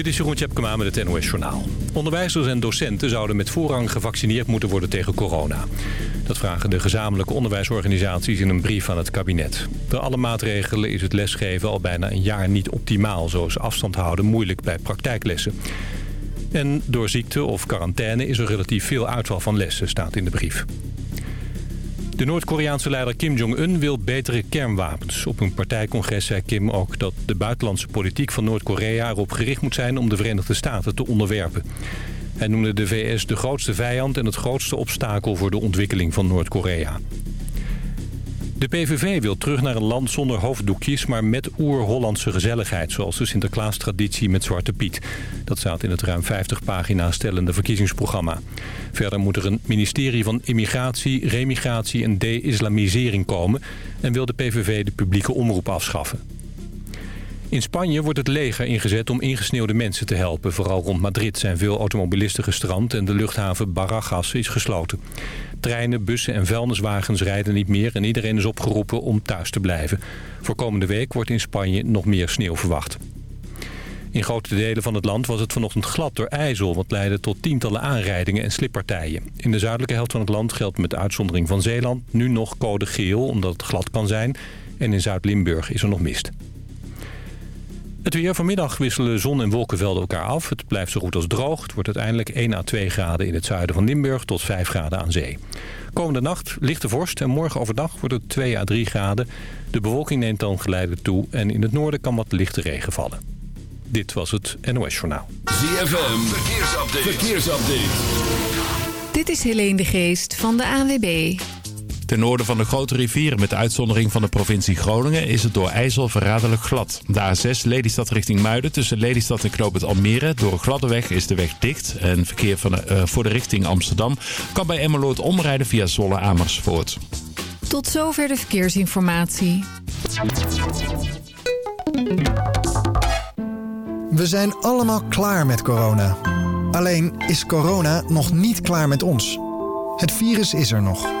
Dit is Jeroen Tjepkema met het NOS Journaal. Onderwijzers en docenten zouden met voorrang gevaccineerd moeten worden tegen corona. Dat vragen de gezamenlijke onderwijsorganisaties in een brief aan het kabinet. Door alle maatregelen is het lesgeven al bijna een jaar niet optimaal... zoals afstand houden moeilijk bij praktijklessen. En door ziekte of quarantaine is er relatief veel uitval van lessen, staat in de brief. De Noord-Koreaanse leider Kim Jong-un wil betere kernwapens. Op een partijcongres zei Kim ook dat de buitenlandse politiek van Noord-Korea erop gericht moet zijn om de Verenigde Staten te onderwerpen. Hij noemde de VS de grootste vijand en het grootste obstakel voor de ontwikkeling van Noord-Korea. De PVV wil terug naar een land zonder hoofddoekjes, maar met oer-Hollandse gezelligheid... zoals de Sinterklaas-traditie met Zwarte Piet. Dat staat in het ruim 50 pagina's stellende verkiezingsprogramma. Verder moet er een ministerie van immigratie, remigratie en de-islamisering komen... en wil de PVV de publieke omroep afschaffen. In Spanje wordt het leger ingezet om ingesneeuwde mensen te helpen. Vooral rond Madrid zijn veel automobilisten gestrand en de luchthaven Barajas is gesloten. Treinen, bussen en vuilniswagens rijden niet meer en iedereen is opgeroepen om thuis te blijven. Voor komende week wordt in Spanje nog meer sneeuw verwacht. In grote delen van het land was het vanochtend glad door ijzel... wat leidde tot tientallen aanrijdingen en slippartijen. In de zuidelijke helft van het land geldt met uitzondering van Zeeland... nu nog code geel, omdat het glad kan zijn. En in Zuid-Limburg is er nog mist. Het weer vanmiddag wisselen zon- en wolkenvelden elkaar af. Het blijft zo goed als droog. Het wordt uiteindelijk 1 à 2 graden in het zuiden van Limburg tot 5 graden aan zee. Komende nacht lichte vorst en morgen overdag wordt het 2 à 3 graden. De bewolking neemt dan geleidelijk toe en in het noorden kan wat lichte regen vallen. Dit was het NOS Journaal. ZFM, verkeersupdate. verkeersupdate. Dit is Helene de Geest van de ANWB. Ten noorden van de grote rivieren met de uitzondering van de provincie Groningen is het door IJssel verraderlijk glad. De A6 Lelystad richting Muiden tussen Lelystad en Knoop het Almere. Door een gladde weg is de weg dicht en verkeer van de, uh, voor de richting Amsterdam kan bij Emmeloord omrijden via Zolle Amersfoort. Tot zover de verkeersinformatie. We zijn allemaal klaar met corona. Alleen is corona nog niet klaar met ons. Het virus is er nog.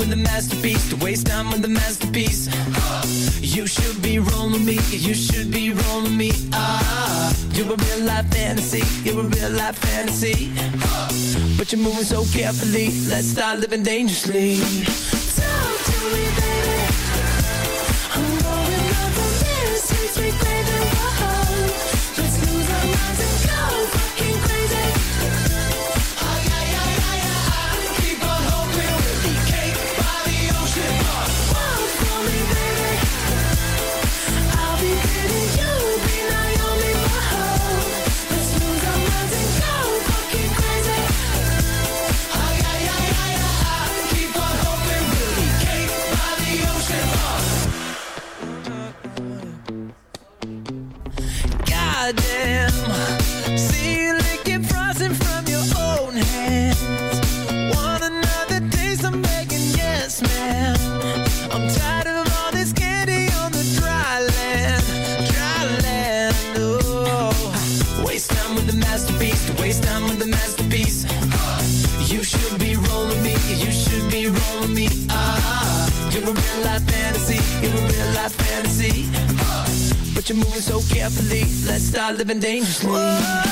With the masterpiece To waste time with the masterpiece. You should be rolling me You should be rolling me. Ah, You're a real life fantasy You're a real life fantasy. But you're moving so carefully Let's start living dangerously. Talk to me happily. Let's start living dangerously. Whoa.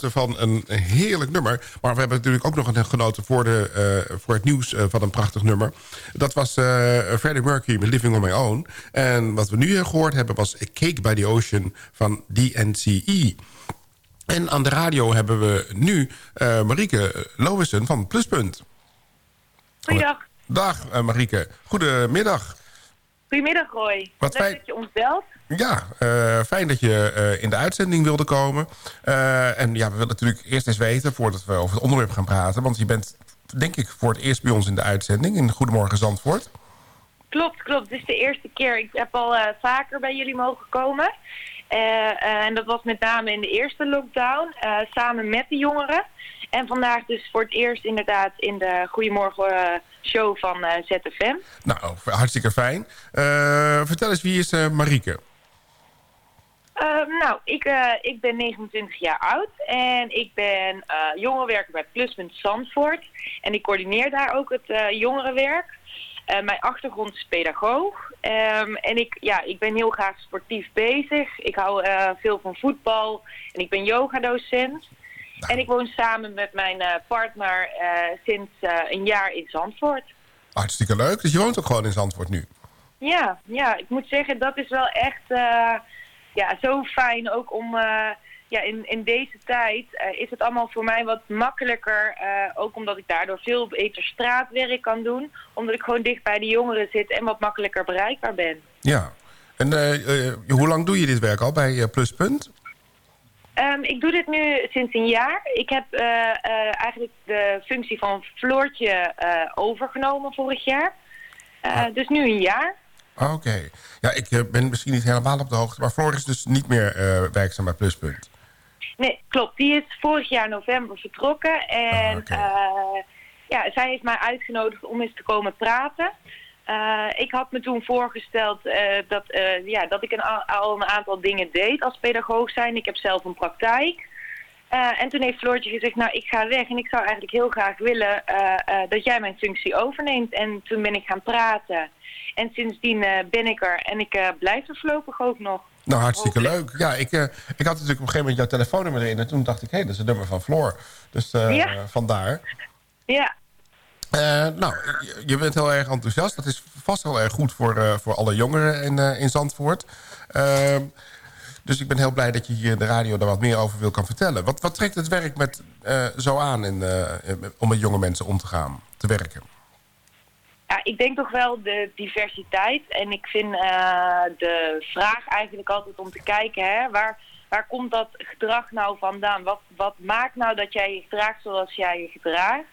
Genoten van een heerlijk nummer. Maar we hebben natuurlijk ook nog een genoten voor, de, eh, voor het nieuws eh, van een prachtig nummer. Dat was eh Freddie Mercury met Living on My Own. En wat we nu eh, gehoord hebben was Cake by the Ocean van DNCE. En aan de radio hebben we nu Marieke Lowissen van Pluspunt. Goeiedag. Dag Marieke. Goedemiddag. Goedemiddag Roy. Wat Leuk fijn- dat je ons belt. Ja, eh, fijn dat je eh, in de uitzending wilde komen. Eh, en ja, we willen natuurlijk eerst eens weten, voordat we over het onderwerp gaan praten... want je bent, denk ik, voor het eerst bij ons in de uitzending... in Goedemorgen Zandvoort. Klopt, klopt. Het is de eerste keer. Ik heb al vaker bij jullie mogen komen. En dat was met name in de eerste lockdown, samen met de jongeren. En vandaag dus voor het eerst inderdaad in de Goedemorgen show van eh, ZFM. Nou, hartstikke fijn. Eh, vertel eens, wie is eh, Marieke? Eh, nou, ik, ik ben 29 jaar oud en ik ben jongerenwerker bij Pluspunt Zandvoort. En ik coördineer daar ook het jongerenwerk. Mijn achtergrond is pedagoog. Ehm, en ik, ja, ik ben heel graag sportief bezig. Ik hou veel van voetbal en ik ben yogadocent. En ik woon samen met mijn eh, partner eh, sinds eh, een jaar in Zandvoort. Hartstikke leuk. Dus je woont ook gewoon in Zandvoort nu. Ja, ja, ik moet zeggen, dat is wel echt ja, zo fijn. Ook om ja, in, in deze tijd is het allemaal voor mij wat makkelijker. ook omdat ik daardoor veel beter straatwerk kan doen. Omdat ik gewoon dicht bij de jongeren zit en wat makkelijker bereikbaar ben. Ja. En hoe lang doe je dit werk al bij Pluspunt? Ehm, ik doe dit nu sinds een jaar. Ik heb eh, eh, eigenlijk de functie van Floortje eh, overgenomen vorig jaar. Eh, Dus nu een jaar. Oké. Ja, ik ben misschien niet helemaal op de hoogte... maar Floor is dus niet meer werkzaam bij Pluspunt. Nee, klopt. Die is vorig jaar november vertrokken. En Ah, ja, zij heeft mij uitgenodigd om eens te komen praten. Eh, ik had me toen voorgesteld eh, dat, eh, ja, dat ik een, al een aantal dingen deed als pedagoog zijn. Ik heb zelf een praktijk. En toen heeft Floortje gezegd, nou ik ga weg en ik zou eigenlijk heel graag willen dat jij mijn functie overneemt. En toen ben ik gaan praten. En sindsdien ben ik er en ik blijf er voorlopig ook nog. Nou, hartstikke leuk. Ja, ik, ik had natuurlijk op een gegeven moment jouw telefoonnummer erin... en toen dacht ik, hé, dat is het nummer van Floor. Dus Ja. vandaar. Ja, Eh, nou, je, bent heel erg enthousiast. Dat is vast heel erg goed voor, eh, voor alle jongeren in, eh, in Zandvoort. Ehm, dus ik ben heel blij dat je hier in de radio daar wat meer over wil kan vertellen. Wat, wat trekt het werk met, zo aan in, om met jonge mensen om te gaan, te werken? Ja, ik denk toch wel de diversiteit. En ik vind de vraag eigenlijk altijd om te kijken... Hè, waar, waar komt dat gedrag nou vandaan? Wat, wat maakt nou dat jij je gedraagt zoals jij je gedraagt?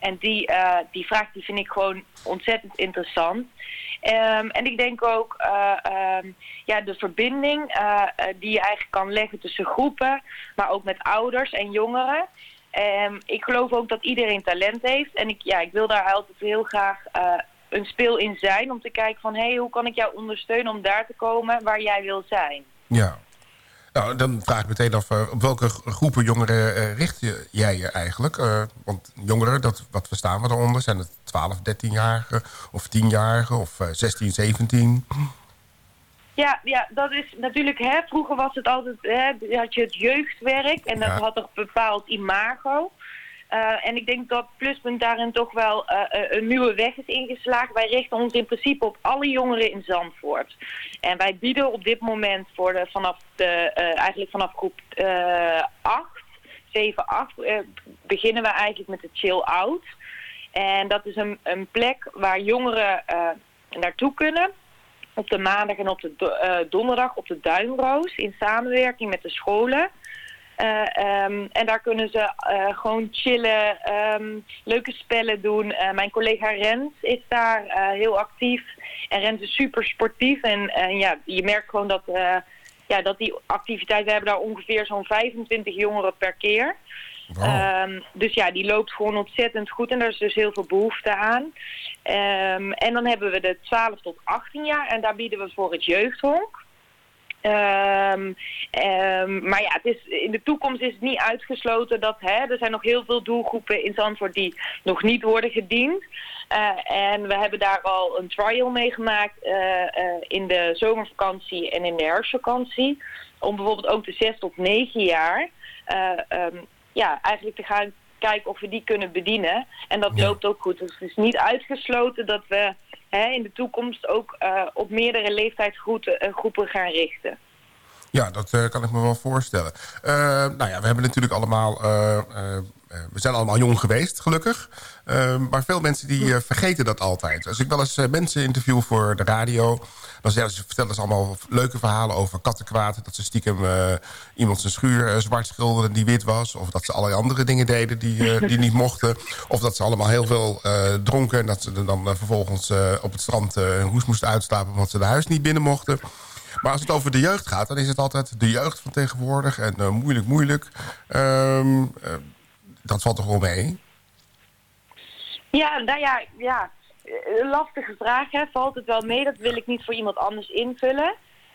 En die, eh, die vraag die vind ik gewoon ontzettend interessant. Ehm, en ik denk ook eh, ehm, ja, de verbinding eh, die je eigenlijk kan leggen tussen groepen, maar ook met ouders en jongeren. Ehm, ik geloof ook dat iedereen talent heeft. En ik, ja, ik wil daar altijd heel graag een speel in zijn. Om te kijken van, hé, hey, hoe kan ik jou ondersteunen om daar te komen waar jij wil zijn? Ja. Nou, dan vraag ik meteen af, eh, op welke groepen jongeren eh, richt je, jij je eigenlijk? Eh, want jongeren, dat, wat verstaan we daaronder? Zijn het 12, 13-jarigen of 10-jarigen of eh, 16, 17? Ja, ja, dat is natuurlijk, hè, vroeger was het altijd, hè, had je het jeugdwerk en dat had een bepaald imago. Eh, en ik denk dat Pluspunt daarin toch wel eh, eh, een nieuwe weg is ingeslagen. Wij richten ons in principe op alle jongeren in Zandvoort. En wij bieden op dit moment voor de, vanaf de, eigenlijk vanaf groep eh 8, 7, 8, eh, beginnen we eigenlijk met de chill out. En dat is een, een plek waar jongeren naartoe kunnen op de maandag en op de do- donderdag op de Duinroos in samenwerking met de scholen. Eh, ehm, en daar kunnen ze eh, gewoon chillen, ehm, leuke spellen doen. Eh, mijn collega Rens is daar heel actief. En Rens is super sportief. En, en ja, je merkt gewoon dat, ja, dat die activiteit... We hebben daar ongeveer zo'n 25 jongeren per keer. Wow. Ehm, dus ja, die loopt gewoon ontzettend goed en daar is dus heel veel behoefte aan. En dan hebben we de 12 tot 18 jaar en daar bieden we voor het jeugdhonk. Ehm, ehm, maar ja, het is, in de toekomst is het niet uitgesloten dat hè, er zijn nog heel veel doelgroepen in Zandvoort die nog niet worden gediend. Eh, en we hebben daar al een trial mee gemaakt eh, eh, in de zomervakantie en in de herfstvakantie. Om bijvoorbeeld ook de 6 tot 9 jaar eh, ehm, ja, eigenlijk te gaan kijken of we die kunnen bedienen. En dat Ja. loopt ook goed. Dus het is niet uitgesloten dat we in de toekomst ook eh, op meerdere leeftijdsgroepen eh, gaan richten. Ja, dat eh, kan ik me wel voorstellen. Nou ja, we hebben natuurlijk allemaal... we zijn allemaal jong geweest, gelukkig. Maar veel mensen die vergeten dat altijd. Als ik wel eens mensen interview voor de radio... dan ze, vertellen ze allemaal leuke verhalen over kattenkwaad. Dat ze stiekem eh, iemand zijn schuur eh, zwart schilderden die wit was. Of dat ze allerlei andere dingen deden die, eh, die niet mochten. Of dat ze allemaal heel veel eh, dronken... en dat ze er dan vervolgens eh, op het strand eh, een hoes moesten uitslapen... omdat ze de huis niet binnen mochten. Maar als het over de jeugd gaat, dan is het altijd de jeugd van tegenwoordig. En moeilijk, moeilijk. Ehm, eh, dat valt toch wel mee? Ja, nou ja, ja. Een lastige vraag, hè. Valt het wel mee? Dat wil ik niet voor iemand anders invullen.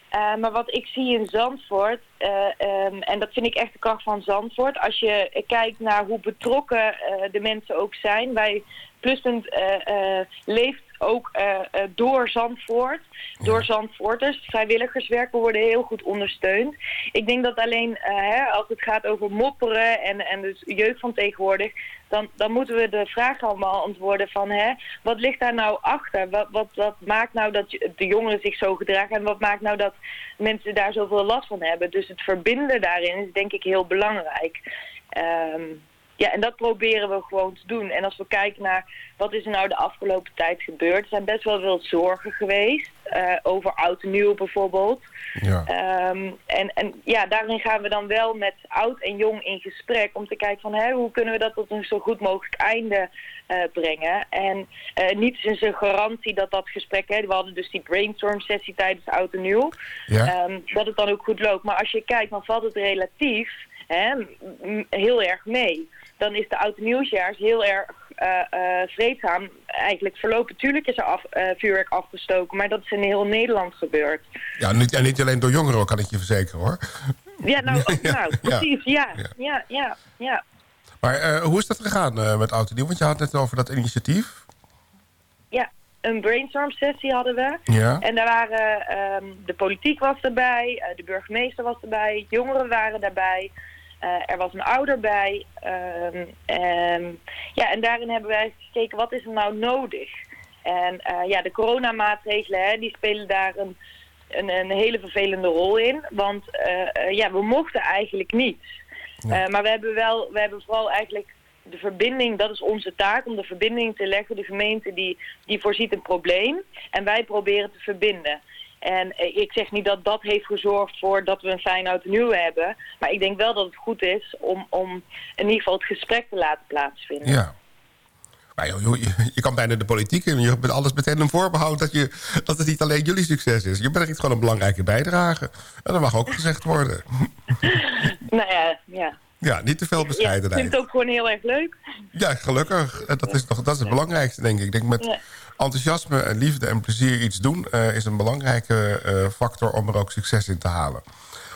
Eh, maar wat ik zie in Zandvoort, eh, ehm, en dat vind ik echt de kracht van Zandvoort... als je kijkt naar hoe betrokken eh, de mensen ook zijn... wij Pluspunt leeft ook eh, eh, door Zandvoort, door Zandvoorters. Vrijwilligerswerk, we worden heel goed ondersteund. Ik denk dat alleen eh, hè, als het gaat over mopperen en, en dus jeugd van tegenwoordig... Dan, dan moeten we de vraag allemaal antwoorden van... Hè, wat ligt daar nou achter? Wat, wat, wat maakt nou dat de jongeren zich zo gedragen? En wat maakt nou dat mensen daar zoveel last van hebben? Dus het verbinden daarin is denk ik heel belangrijk. Ehm, ja, en dat proberen we gewoon te doen. En als we kijken naar wat is er nou de afgelopen tijd gebeurd... er zijn best wel veel zorgen geweest. eh, over oud en nieuw bijvoorbeeld. Ja. Ehm, en, en ja, daarin gaan we dan wel met oud en jong in gesprek om te kijken van hè, hoe kunnen we dat tot een zo goed mogelijk einde eh, brengen. En eh niets is een garantie dat dat gesprek, hè, we hadden dus die brainstorm sessie tijdens oud en nieuw, Ja? ehm, dat het dan ook goed loopt. Maar als je kijkt, dan valt het relatief hè, heel erg mee. Dan is de oud nieuwsjaars heel erg eh, eh, vreedzaam eigenlijk verlopen. Tuurlijk is er af, eh, vuurwerk afgestoken, maar dat is in heel Nederland gebeurd. ja niet, en niet alleen door jongeren, kan ik je verzekeren, hoor. Ja, nou, ook, nou ja. precies, ja. Ja. Ja, ja, ja. Maar hoe is dat gegaan met Oud Nieuw? Want je had het net over dat initiatief. Ja, een brainstorm sessie hadden we. Ja. En daar waren, ehm, de politiek was erbij, de burgemeester was erbij, jongeren waren daarbij. Eh, er was een ouder bij. en, ja, en daarin hebben wij gekeken, wat is er nou nodig? En eh, ja, de coronamaatregelen, hè, die spelen daar een, een, een hele vervelende rol in. Want eh, ja, we mochten eigenlijk niet. Maar we hebben wel, we hebben vooral eigenlijk de verbinding, dat is onze taak, om de verbinding te leggen. De gemeente die, die voorziet een probleem en wij proberen te verbinden. En eh, ik zeg niet dat dat heeft gezorgd voor dat we een fijn oud nieuw hebben. Maar ik denk wel dat het goed is om, om in ieder geval het gesprek te laten plaatsvinden. Ja. Maar joh, joh, je, je kan bijna de politiek in. Je hebt alles meteen een voorbehoud dat, je, dat het niet alleen jullie succes is. Je brengt gewoon een belangrijke bijdrage. En dat mag ook gezegd worden. Nou ja, ja. Ja, niet te veel Ja, ik bescheidenheid. vind het ook gewoon heel erg leuk. Ja, gelukkig. En Dat is, toch, dat is het belangrijkste, denk ik. Ik denk met enthousiasme en liefde en plezier iets doen... eh, is een belangrijke eh, factor om er ook succes in te halen.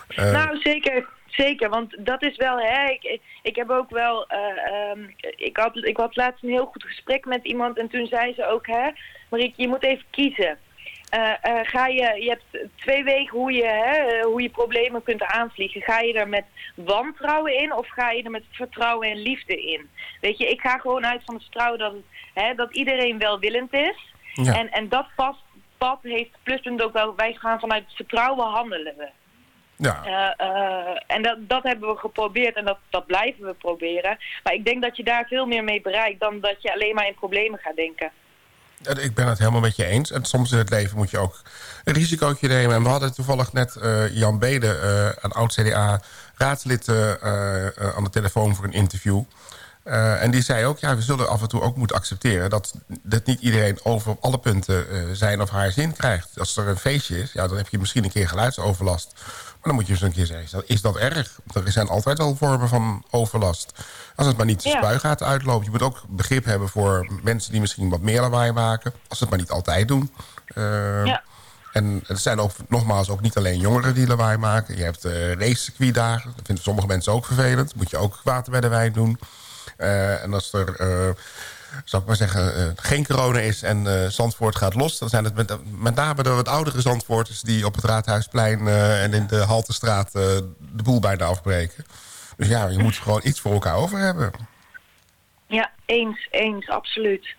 Eh, Nou, zeker. Zeker, want dat is wel, hè, ik, ik heb ook wel, eh, ehm, ik, had, ik had laatst een heel goed gesprek met iemand en toen zei ze ook, hè, Marieke, je moet even kiezen. Eh, eh, ga je, je hebt twee weken hoe je, hè, hoe je problemen kunt aanvliegen. Ga je er met wantrouwen in of ga je er met vertrouwen en liefde in? Weet je, ik ga gewoon uit van het vertrouwen dat, het, hè, dat iedereen welwillend is. Ja. En, en dat pad, pad heeft Pluspunt ook wel, wij gaan vanuit vertrouwen handelen we. ja. Eh, en dat, dat hebben we geprobeerd en dat, dat blijven we proberen. Maar ik denk dat je daar veel meer mee bereikt dan dat je alleen maar in problemen gaat denken. Ik ben het helemaal met je eens. En soms in het leven moet je ook een risicootje nemen. En we hadden toevallig net eh, Jan Bede, eh, een oud-CDA-raadslid... eh, aan de telefoon voor een interview. En die zei ook, ja, we zullen af en toe ook moeten accepteren... dat, dat niet iedereen over alle punten zijn of haar zin krijgt. Als er een feestje is, ja, dan heb je misschien een keer geluidsoverlast. Maar dan moet je eens een keer zeggen, is dat, erg? Er zijn altijd wel vormen van overlast. Als het maar niet de spuigaten uitloopt. Je moet ook begrip hebben voor mensen die misschien wat meer lawaai maken. Als ze het maar niet altijd doen. Eh, Ja. En er zijn ook, nogmaals, ook niet alleen jongeren die lawaai maken. Je hebt uh, racecircuitdagen. Dat vinden sommige mensen ook vervelend. Moet je ook water bij de wijn doen. Eh, en als er, zou ik maar zeggen, eh, geen corona is en eh, Zandvoort gaat los... dan zijn het met, met name de wat oudere Zandvoorters... die op het Raadhuisplein eh, en in de Haltestraat de boel bijna afbreken. Dus ja, je moet gewoon iets voor elkaar over hebben. Ja, eens, eens, absoluut.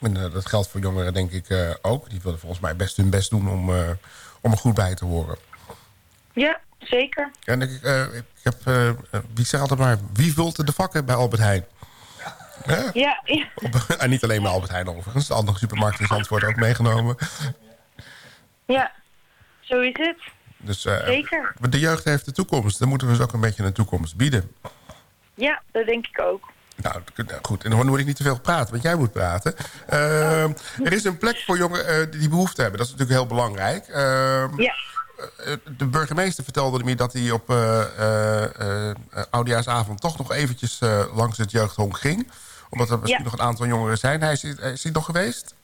En dat geldt voor jongeren denk ik ook. Die willen volgens mij best hun best doen om, eh, om er goed bij te horen. Ja, zeker. En ik, ik heb, wie zegt altijd maar, wie vult de vakken bij Albert Heijn? Ja, ja. Op- en niet alleen bij Albert Heijn overigens. De andere supermarkten in Zandvoort ook meegenomen. ja. zo is het. Dus eh, Zeker. de jeugd heeft de toekomst. Dan moeten we ze ook een beetje een toekomst bieden. Ja, dat denk ik ook. Nou, nou, goed. En dan moet ik niet te veel praten, want jij moet praten. Eh, er is een plek voor jongeren eh, die behoefte hebben. Dat is natuurlijk heel belangrijk. Eh, Ja, eh, de burgemeester vertelde me dat hij op Oudejaarsavond... toch nog eventjes langs het jeugdhonk ging. Omdat er misschien Ja. nog een aantal jongeren zijn. Hij is, is hij nog geweest?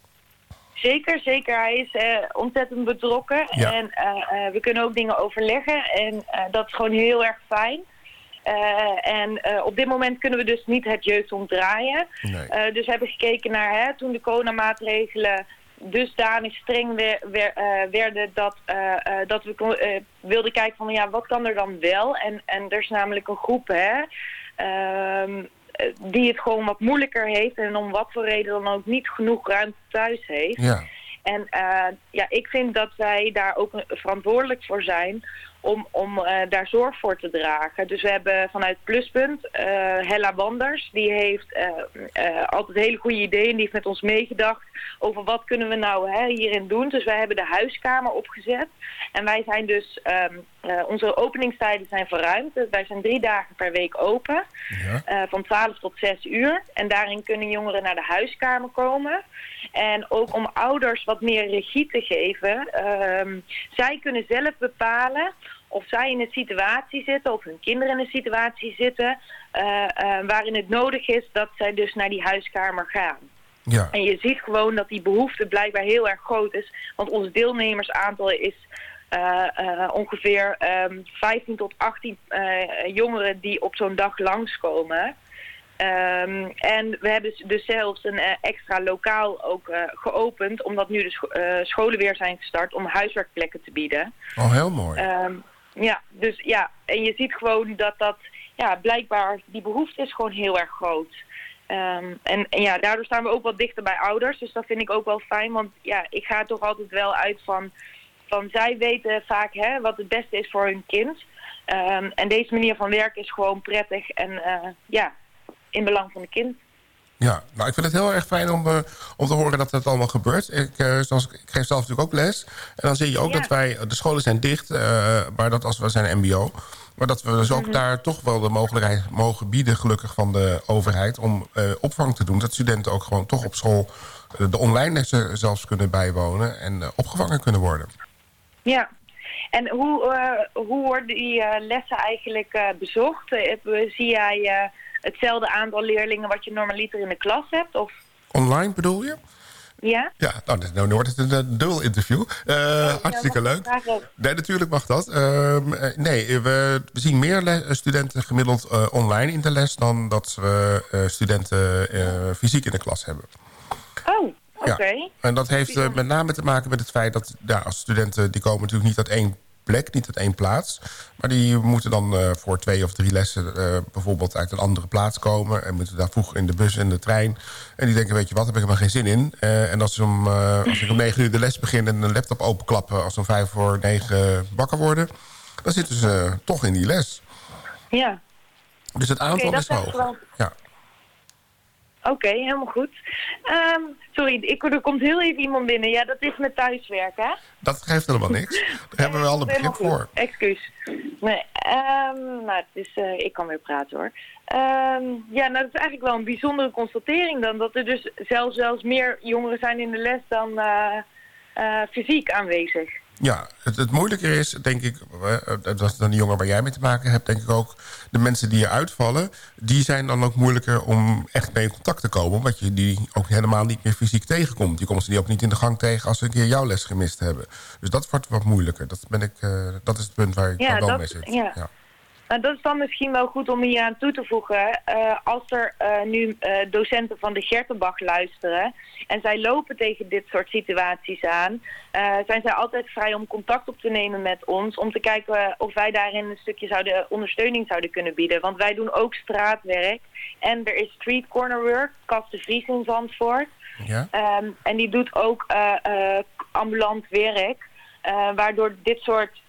zeker, zeker. Hij is eh, ontzettend betrokken. Ja. En eh, eh, we kunnen ook dingen overleggen. En dat is gewoon heel erg fijn. En op dit moment kunnen we dus niet het jeugd omdraaien. Nee. Dus we hebben gekeken naar hè, toen de coronamaatregelen dusdanig streng wer- wer- werden dat, dat we wilden kijken van ja, wat kan er dan wel? En, en er is namelijk een groep hè, ehm, eh, die het gewoon wat moeilijker heeft en om wat voor reden dan ook niet genoeg ruimte thuis heeft. Ja. En eh, ja, ik vind dat wij daar ook verantwoordelijk voor zijn om, om eh, daar zorg voor te dragen. Dus we hebben vanuit Pluspunt eh, Hella Wanders, die heeft eh, eh, altijd hele goede ideeën. Die heeft met ons meegedacht over wat kunnen we nou hè, hierin doen. Dus wij hebben de huiskamer opgezet. En wij zijn dus, ehm, eh, onze openingstijden zijn verruimd. Dus wij zijn drie dagen per week open. Ja. Eh, van 12 tot 6 uur. En daarin kunnen jongeren naar de huiskamer komen. En ook om ouders wat meer regie te geven. ehm, zij kunnen zelf bepalen of zij in een situatie zitten, of hun kinderen in een situatie zitten, eh, waarin het nodig is dat zij dus naar die huiskamer gaan. Ja. En je ziet gewoon dat die behoefte blijkbaar heel erg groot is. Want ons deelnemersaantal is ongeveer ehm 15 tot 18 eh, jongeren die op zo'n dag langskomen. Ehm, en we hebben dus zelfs een eh, extra lokaal ook eh, geopend, omdat nu de scho- eh, scholen weer zijn gestart om huiswerkplekken te bieden. Oh, heel mooi. Ehm, ja, dus ja, en je ziet gewoon dat dat, ja, blijkbaar, die behoefte is gewoon heel erg groot. Ehm, en, en ja, daardoor staan we ook wat dichter bij ouders, dus dat vind ik ook wel fijn, want ja, ik ga toch altijd wel uit van, van zij weten vaak hè, wat het beste is voor hun kind. Ehm, en deze manier van werken is gewoon prettig en eh, ja, in belang van het kind. Ja, nou, ik vind het heel erg fijn om, eh, om te horen dat het allemaal gebeurt. Ik, eh, zoals, ik geef zelf natuurlijk ook les. En dan zie je ook Ja. dat wij... De scholen zijn dicht, maar dat als we zijn mbo... Maar dat we dus ook daar toch wel de mogelijkheid mogen bieden... gelukkig van de overheid om opvang te doen. Dat studenten ook gewoon toch op school... de online lessen zelfs kunnen bijwonen... en opgevangen kunnen worden. Ja. En hoe, eh, hoe worden die eh, lessen eigenlijk eh, bezocht? Zie jij hetzelfde aantal leerlingen wat je normaliter in de klas hebt? Of Online bedoel je? ja? Ja, nou, nou wordt het een dubbel interview. Eh, hartstikke leuk. Nee, natuurlijk mag dat. Ehm, eh, nee, we, we zien meer studenten gemiddeld online in de les... dan dat we studenten fysiek in de klas hebben. Oh, oké. En dat heeft eh, met name te maken met het feit dat ja, als studenten... die komen natuurlijk niet uit één plek, niet uit één plaats. Maar die moeten dan eh, voor twee of drie lessen eh, bijvoorbeeld uit een andere plaats komen... en moeten daar vroeg in de bus en de trein. En die denken, weet je wat, heb ik helemaal geen zin in. En als, ze om, als ik om negen uur de les begin en een laptop openklappen... als ze om vijf voor negen wakker worden... dan zitten ze toch in die les. Ja, Dus het aantal is hoog. wel- Ja. Oké, helemaal goed. Ehm, sorry, ik, er komt heel even iemand binnen. Ja, dat is met thuiswerken, hè? Dat geeft helemaal niks. Daar hebben we al een begrip voor. Excuus. Nee, ehm, nou, het is, eh, ik kan weer praten hoor. Ehm, ja, nou, dat is eigenlijk wel een bijzondere constatering dan. Dat er dus zelfs, zelfs meer jongeren zijn in de les dan eh, eh, fysiek aanwezig. Ja, het, het moeilijke is, denk ik... dat was dan de jongen waar jij mee te maken hebt... denk ik ook, de mensen die je uitvallen... die zijn dan ook moeilijker om echt mee in contact te komen... omdat je die ook helemaal niet meer fysiek tegenkomt. Je komt ze die ook niet in de gang tegen... als ze een keer jouw les gemist hebben. Dus dat wordt wat moeilijker. Dat, ben ik, eh, dat is het punt waar ik Ja, dan dat- mee zit. ja. Nou, dat is dan misschien wel goed om hier aan toe te voegen. Eh, als er eh, nu eh, docenten van de Gertenbach luisteren... en zij lopen tegen dit soort situaties aan... zijn zij altijd vrij om contact op te nemen met ons... om te kijken of wij daarin een stukje zouden, ondersteuning zouden kunnen bieden. Want wij doen ook straatwerk. En er is street corner work, Kast de Vries in Zandvoort. Ja? Ehm, en die doet ook ambulant werk, waardoor dit soort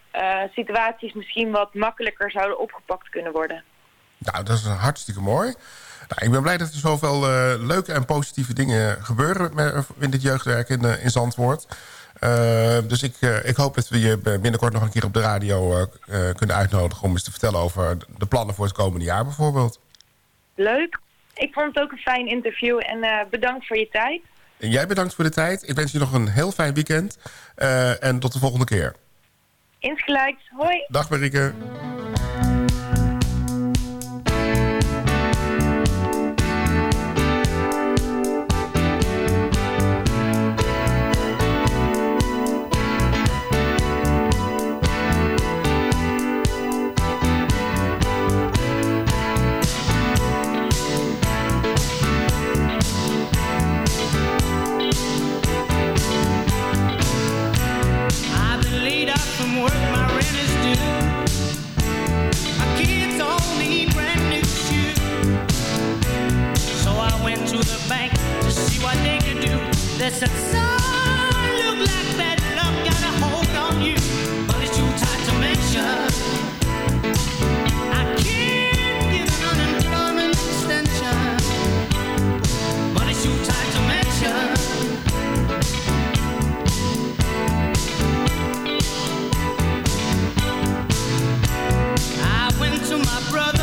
situaties misschien wat makkelijker zouden opgepakt kunnen worden. Nou, dat is hartstikke mooi. Nou, ik ben blij dat er zoveel eh, leuke en positieve dingen gebeuren... met- in dit jeugdwerk in, eh, in Zandvoort. Eh, dus ik, eh, ik hoop dat we je binnenkort nog een keer op de radio eh, eh, kunnen uitnodigen... om eens te vertellen over de plannen voor het komende jaar bijvoorbeeld. Leuk. Ik vond het ook een fijn interview en eh, bedankt voor je tijd. En jij bedankt voor de tijd. Ik wens je nog een heel fijn weekend. eh, en tot de volgende keer. Insgelijks. Hoi. Dag Marieke. Said, son, look like bad luck got a hold on you. But it's too tight to mention. To my brother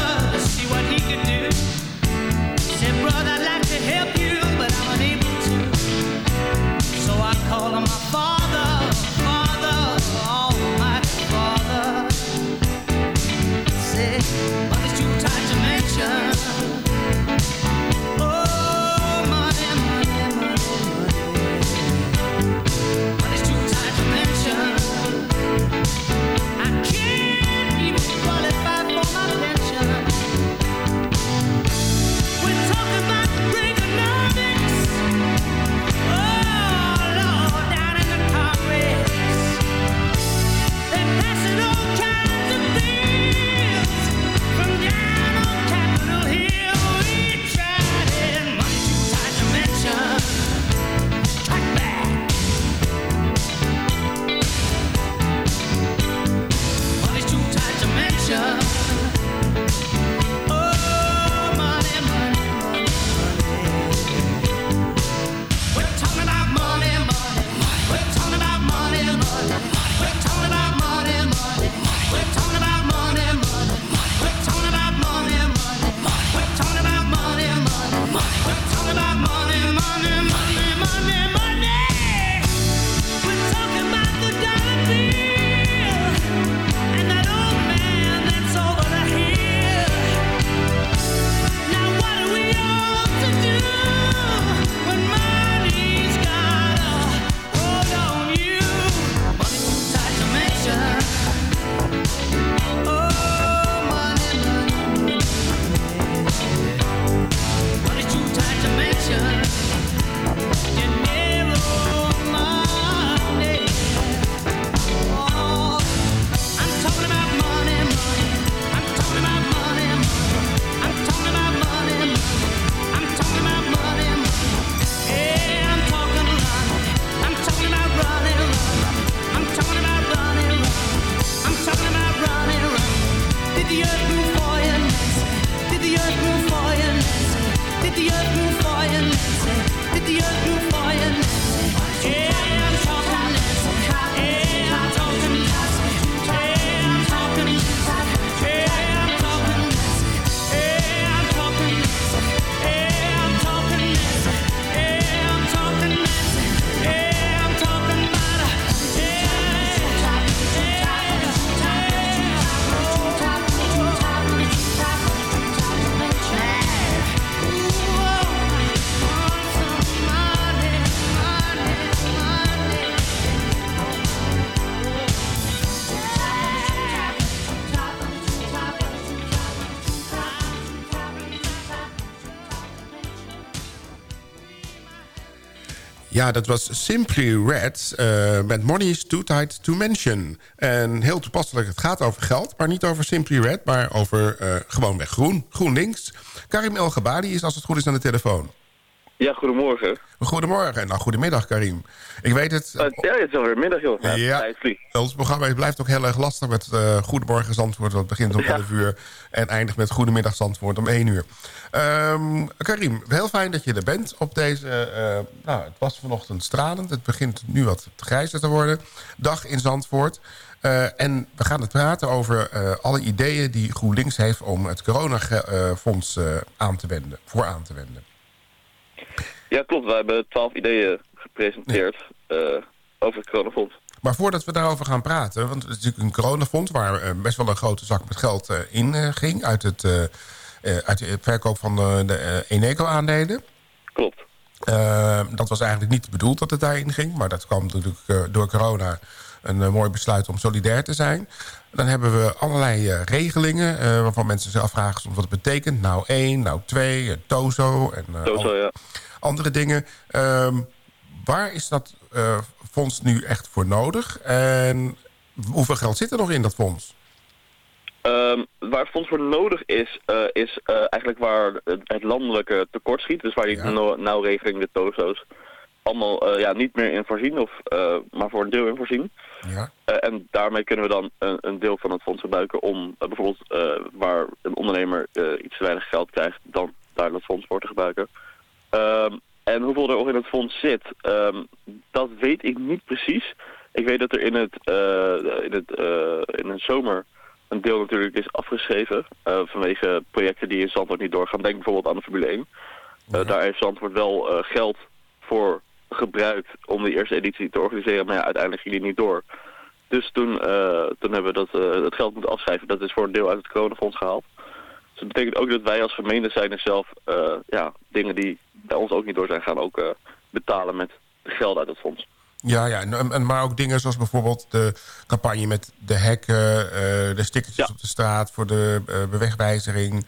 Ja, dat was Simply Red uh, met Money is Too Tight to Mention. En heel toepasselijk, het gaat over geld, maar niet over Simply Red... maar over uh, gewoonweg groen, GroenLinks. Karim El Gabadi is als het goed is aan de telefoon. Ja, goedemorgen. Goedemorgen. Nou, goedemiddag Karim. Ik weet het... Uh, ja, het is alweer middag, joh. Ja, ja ons programma blijft ook heel erg lastig met uh, Goedemorgen Zandvoort. Dat begint om 11 ja. uur en eindigt met Goedemiddag Zandvoort om 1 uur. Um, Karim, heel fijn dat je er bent op deze... Uh, nou, het was vanochtend stralend. Het begint nu wat grijzer te worden. Dag in Zandvoort. Uh, en we gaan het praten over uh, alle ideeën die GroenLinks heeft... om het coronafonds uh, aan te wenden, voor aan te wenden. Ja, klopt. We hebben twaalf ideeën gepresenteerd ja. over het coronafonds. Maar voordat we daarover gaan praten... want het is natuurlijk een coronafonds... waar best wel een grote zak met geld in ging... uit het, uit het verkoop van de Eneco-aandelen. Klopt. dat was eigenlijk niet bedoeld dat het daarin ging... maar dat kwam natuurlijk door corona een uh, mooi besluit om solidair te zijn. Dan hebben we allerlei regelingen waarvan mensen zich afvragen soms wat het betekent. Nou 1, nou 2, TOZO en Tozo, ja. Andere dingen. Um, waar is dat fonds nu echt voor nodig? En hoeveel geld zit er nog in dat fonds? Um, waar het fonds voor nodig is, is eigenlijk waar het landelijke tekort schiet. Dus waar die ja. nauwregeling, de TOZO's, allemaal uh, ja, niet meer in voorzien, of, maar voor een deel in voorzien. Ja. En daarmee kunnen we dan een, een, deel van het fonds gebruiken om bijvoorbeeld waar een ondernemer iets te weinig geld krijgt, dan daar dat fonds voor te gebruiken. Um, en hoeveel er ook in het fonds zit, um, dat weet ik niet precies. Ik weet dat er in het, in het in de zomer een deel natuurlijk is afgeschreven vanwege projecten die in Zandvoort niet doorgaan. Denk bijvoorbeeld aan de Formule 1. Ja. Daar heeft Zandvoort wel geld voor gebruikt om de eerste editie te organiseren. Maar ja, uiteindelijk ging die niet door. Dus toen, toen hebben we dat, het geld moeten afschrijven. Dat is voor een deel uit het coronafonds gehaald. Dus dat betekent ook dat wij als gemeente zijn er zelf uh, ja, dingen die bij ons ook niet door zijn gaan ook betalen met geld uit het fonds. Ja, ja en, maar ook dingen zoals bijvoorbeeld de campagne met de hekken, de stickertjes ja. op de straat voor de bewegwijzering.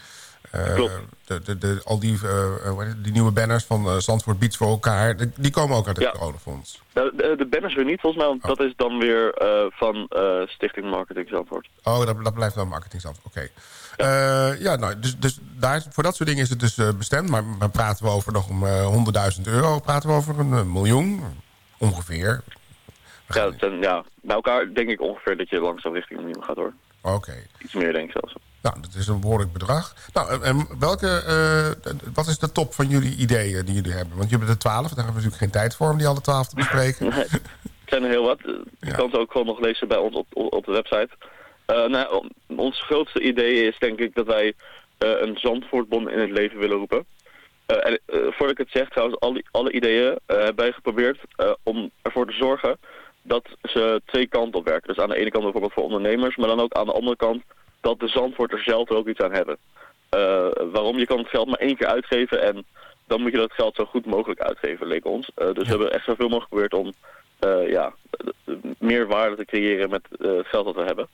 Uh, de, de, de, al die, uh, die nieuwe banners van Zandvoort Beats voor elkaar, die, komen ook uit het ja. coronafonds. De, de, banners weer niet volgens mij, want oh. dat is dan weer van Stichting Marketing Zandvoort. Oh, dat, dat blijft dan Marketing Zandvoort, oké. Okay. Ja. ja, nou, dus, dus daar, voor dat soort dingen is het dus bestemd. Maar praten we over nog om 100.000 euro, praten we over een miljoen, ongeveer. Ja, ten, ja, bij elkaar denk ik ongeveer dat je langzaam richting een miljoen gaat hoor. Oké. Okay. Iets meer denk ik zelfs. Nou, dat is een behoorlijk bedrag. Nou, en welke, uh, wat is de top van jullie ideeën die jullie hebben? Want jullie hebben er twaalf, daar hebben we natuurlijk geen tijd voor om die alle twaalf te bespreken. nee, het zijn er heel wat. Je ja. kan het ook gewoon nog lezen bij ons op, op, op de website. Uh, nou, ons grootste idee is denk ik dat wij uh, een Zandvoortbon in het leven willen roepen. en voordat ik het zeg, trouwens, alle, alle ideeën hebben wij geprobeerd om ervoor te zorgen dat ze twee kanten op werken. Dus aan de ene kant bijvoorbeeld voor ondernemers, maar dan ook aan de andere kant dat de Zandvoorters zelf er ook iets aan hebben. Uh, waarom? Je kan het geld maar één keer uitgeven en dan moet je dat geld zo goed mogelijk uitgeven, leek ons. Uh, dus ja. we hebben echt zoveel mogelijk geprobeerd om uh, ja, meer waarde te creëren met het geld dat we hebben.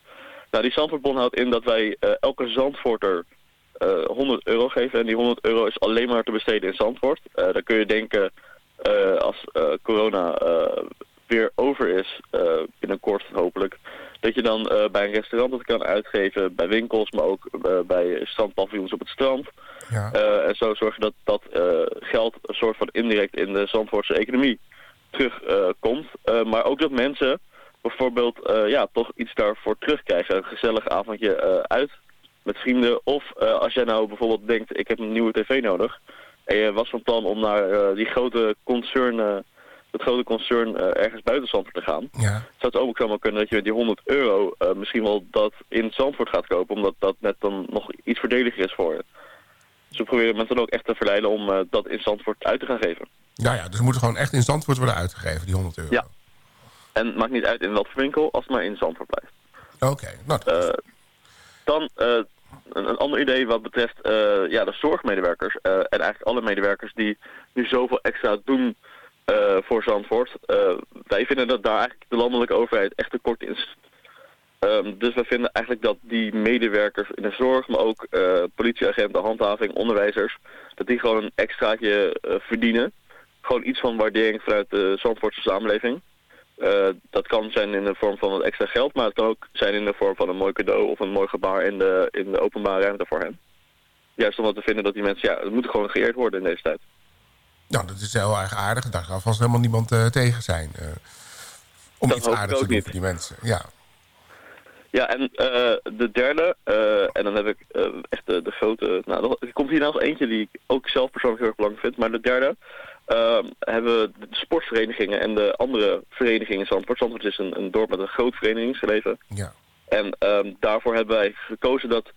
Nou, die Zandvoortbon houdt in dat wij elke Zandvoorter 100 euro geven. En die 100 euro is alleen maar te besteden in Zandvoort. dan kun je denken, als corona weer over is, binnenkort hopelijk dat je dan uh, bij een restaurant het kan uitgeven, bij winkels, maar ook uh, bij strandpaviljoens op het strand. Ja. Uh, en zo zorg je dat dat geld een soort van indirect in de Zandvoortse economie terugkomt. maar ook dat mensen bijvoorbeeld ja, toch iets daarvoor terugkrijgen. Een gezellig avondje uit met vrienden. Of als jij nou bijvoorbeeld denkt, ik heb een nieuwe tv nodig. En je was van plan om naar die grote concern het grote concern uh, ergens buiten Zandvoort te gaan. Ja. Zou het ook zomaar kunnen dat je met die 100 euro uh, misschien wel dat in Zandvoort gaat kopen, omdat dat net dan nog iets voordeliger is voor je. Dus we proberen mensen dan ook echt te verleiden om uh, dat in Zandvoort uit te gaan geven. Ja, ja, dus moet gewoon echt in Zandvoort worden uitgegeven, die 100 euro. Ja. En het maakt niet uit in welke winkel, als het maar in Zandvoort blijft. Oké, okay. nou, Dan een, een, ander idee wat betreft ja, de zorgmedewerkers en eigenlijk alle medewerkers die nu zoveel extra doen uh, voor Zandvoort. Uh, wij vinden dat daar eigenlijk de landelijke overheid echt tekort in. Um, dus wij vinden eigenlijk dat die medewerkers in de zorg, maar ook uh, politieagenten, handhaving, onderwijzers, dat die gewoon een extraatje verdienen. gewoon iets van waardering vanuit de Zandvoortse samenleving. Eh, dat kan zijn in de vorm van wat extra geld, maar het kan ook zijn in de vorm van een mooi cadeau of een mooi gebaar in de, in de openbare ruimte voor hen. Juist omdat we vinden dat die mensen, ja, het moet gewoon geëerd worden in deze tijd. Nou, dat is heel erg aardig. Daar zal vast helemaal niemand eh, tegen zijn. eh, om Dat iets aardigs te doen niet. voor die mensen. Ja. Ja, en eh, de derde, en dan heb ik echt de, de grote... Nou, er- komt hier nog eentje die ik ook zelf persoonlijk heel erg belangrijk vind. Maar de derde ehm, hebben we de sportverenigingen en de andere verenigingen in Zandvoort. Zandvoort is een, een dorp met een groot verenigingsleven. Ja. En ehm, daarvoor hebben wij gekozen dat,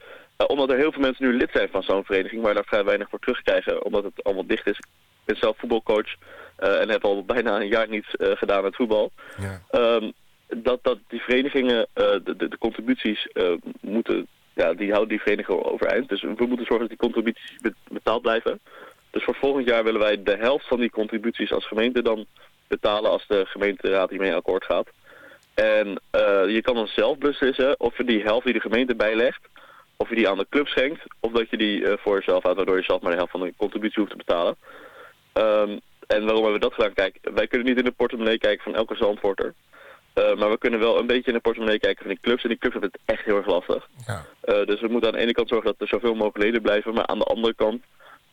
omdat er heel veel mensen nu lid zijn van zo'n vereniging, maar daar vrij weinig voor terugkrijgen, omdat het allemaal dicht is. Ik ben zelf voetbalcoach eh, en heb al bijna een jaar niets eh, gedaan met voetbal. Ja. Ehm, dat, dat die verenigingen, eh, de, de, de contributies moeten, ja, die houden die verenigingen overeind. Dus we moeten zorgen dat die contributies be- betaald blijven. Dus voor volgend jaar willen wij de helft van die contributies als gemeente dan betalen als de gemeenteraad hiermee akkoord gaat. En je kan dan zelf beslissen of je die helft die de gemeente bijlegt, of je die aan de club schenkt, of dat je die voor jezelf houdt, waardoor je zelf maar de helft van de contributie hoeft te betalen. Ehm, en waarom hebben we dat gedaan? Kijk, wij kunnen niet in de portemonnee kijken van elke Zandvoorter. Eh, maar we kunnen wel een beetje in de portemonnee kijken van die clubs. En die clubs hebben het echt heel erg lastig. Ja. Eh, dus we moeten aan de ene kant zorgen dat er zoveel mogelijk leden blijven. Maar aan de andere kant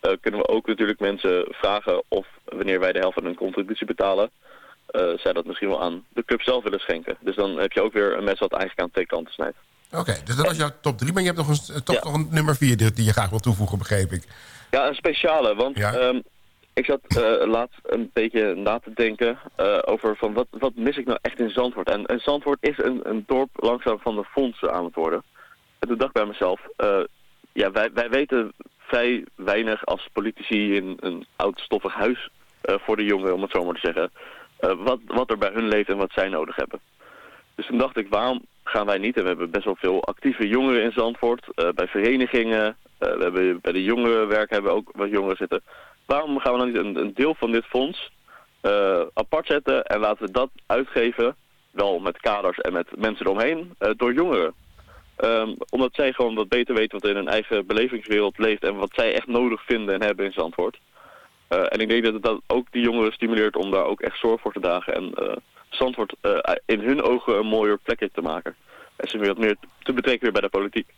eh, kunnen we ook natuurlijk mensen vragen of wanneer wij de helft van hun contributie betalen, eh, zij dat misschien wel aan de club zelf willen schenken. Dus dan heb je ook weer een mes wat eigenlijk aan twee kanten snijdt. Oké, dus dat was jouw top 3. Maar je hebt nog een, toch Ja. nog een nummer 4 die, die je graag wil toevoegen, begreep ik. Ja, een speciale. Want Ja. ehm, ik zat eh, laatst een beetje na te denken eh, over van wat, wat mis ik nou echt in Zandvoort. En, Zandvoort is een, een dorp langzaam van de fondsen aan het worden. En toen dacht ik bij mezelf, eh, ja, wij, wij weten vrij weinig als politici in een oud stoffig huis voor de jongeren, om het zo maar te zeggen, wat, wat er bij hun leeft en wat zij nodig hebben. Dus toen dacht ik, waarom gaan wij niet? En we hebben best wel veel actieve jongeren in Zandvoort, bij verenigingen. we hebben bij de jongerenwerk hebben we ook wat jongeren zitten. Waarom gaan we dan niet een, deel van dit fonds eh, apart zetten en laten we dat uitgeven, wel met kaders en met mensen eromheen, eh, door jongeren? Ehm, omdat zij gewoon wat beter weten wat in hun eigen belevingswereld leeft en wat zij echt nodig vinden en hebben in Zandvoort. Eh, en ik denk dat het dat ook die jongeren stimuleert om daar ook echt zorg voor te dragen en Zandvoort in hun ogen een mooier plekje te maken. En ze weer wat meer te betrekken weer bij de politiek.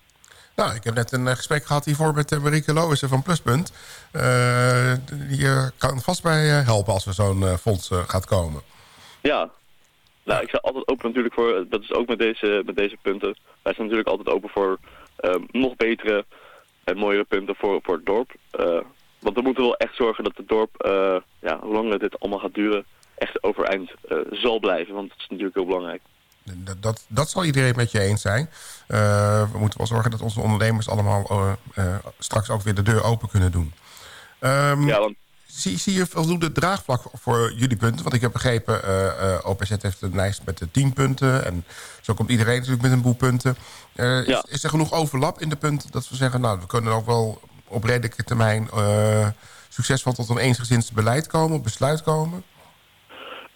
Nou, ik heb net een eh, gesprek gehad hiervoor met uh, Marieke Loissen van Pluspunt. Eh, die eh, kan vast bij eh, helpen als er zo'n eh, fonds eh, gaat komen. Ja. Nou, ik sta altijd open natuurlijk voor, dat is ook met deze, met deze punten. Wij zijn natuurlijk altijd open voor eh, nog betere en mooiere punten voor, voor het dorp. Eh, want we moeten wel echt zorgen dat het dorp, eh, ja, hoe lang dit allemaal gaat duren, echt overeind eh, zal blijven. Want dat is natuurlijk heel belangrijk. Dat, dat, dat zal iedereen met je eens zijn. Uh, we moeten wel zorgen dat onze ondernemers allemaal uh, uh, straks ook weer de deur open kunnen doen. Um, ja, want... zie, zie je voldoende draagvlak voor jullie punten? Want ik heb begrepen, OPZ heeft een lijst met de tien punten. En zo komt iedereen natuurlijk met een boel punten. Ja. Is, is, er genoeg overlap in de punten dat we zeggen... nou, we kunnen ook wel op redelijke termijn succesvol tot een eensgezind beleid komen, besluit komen?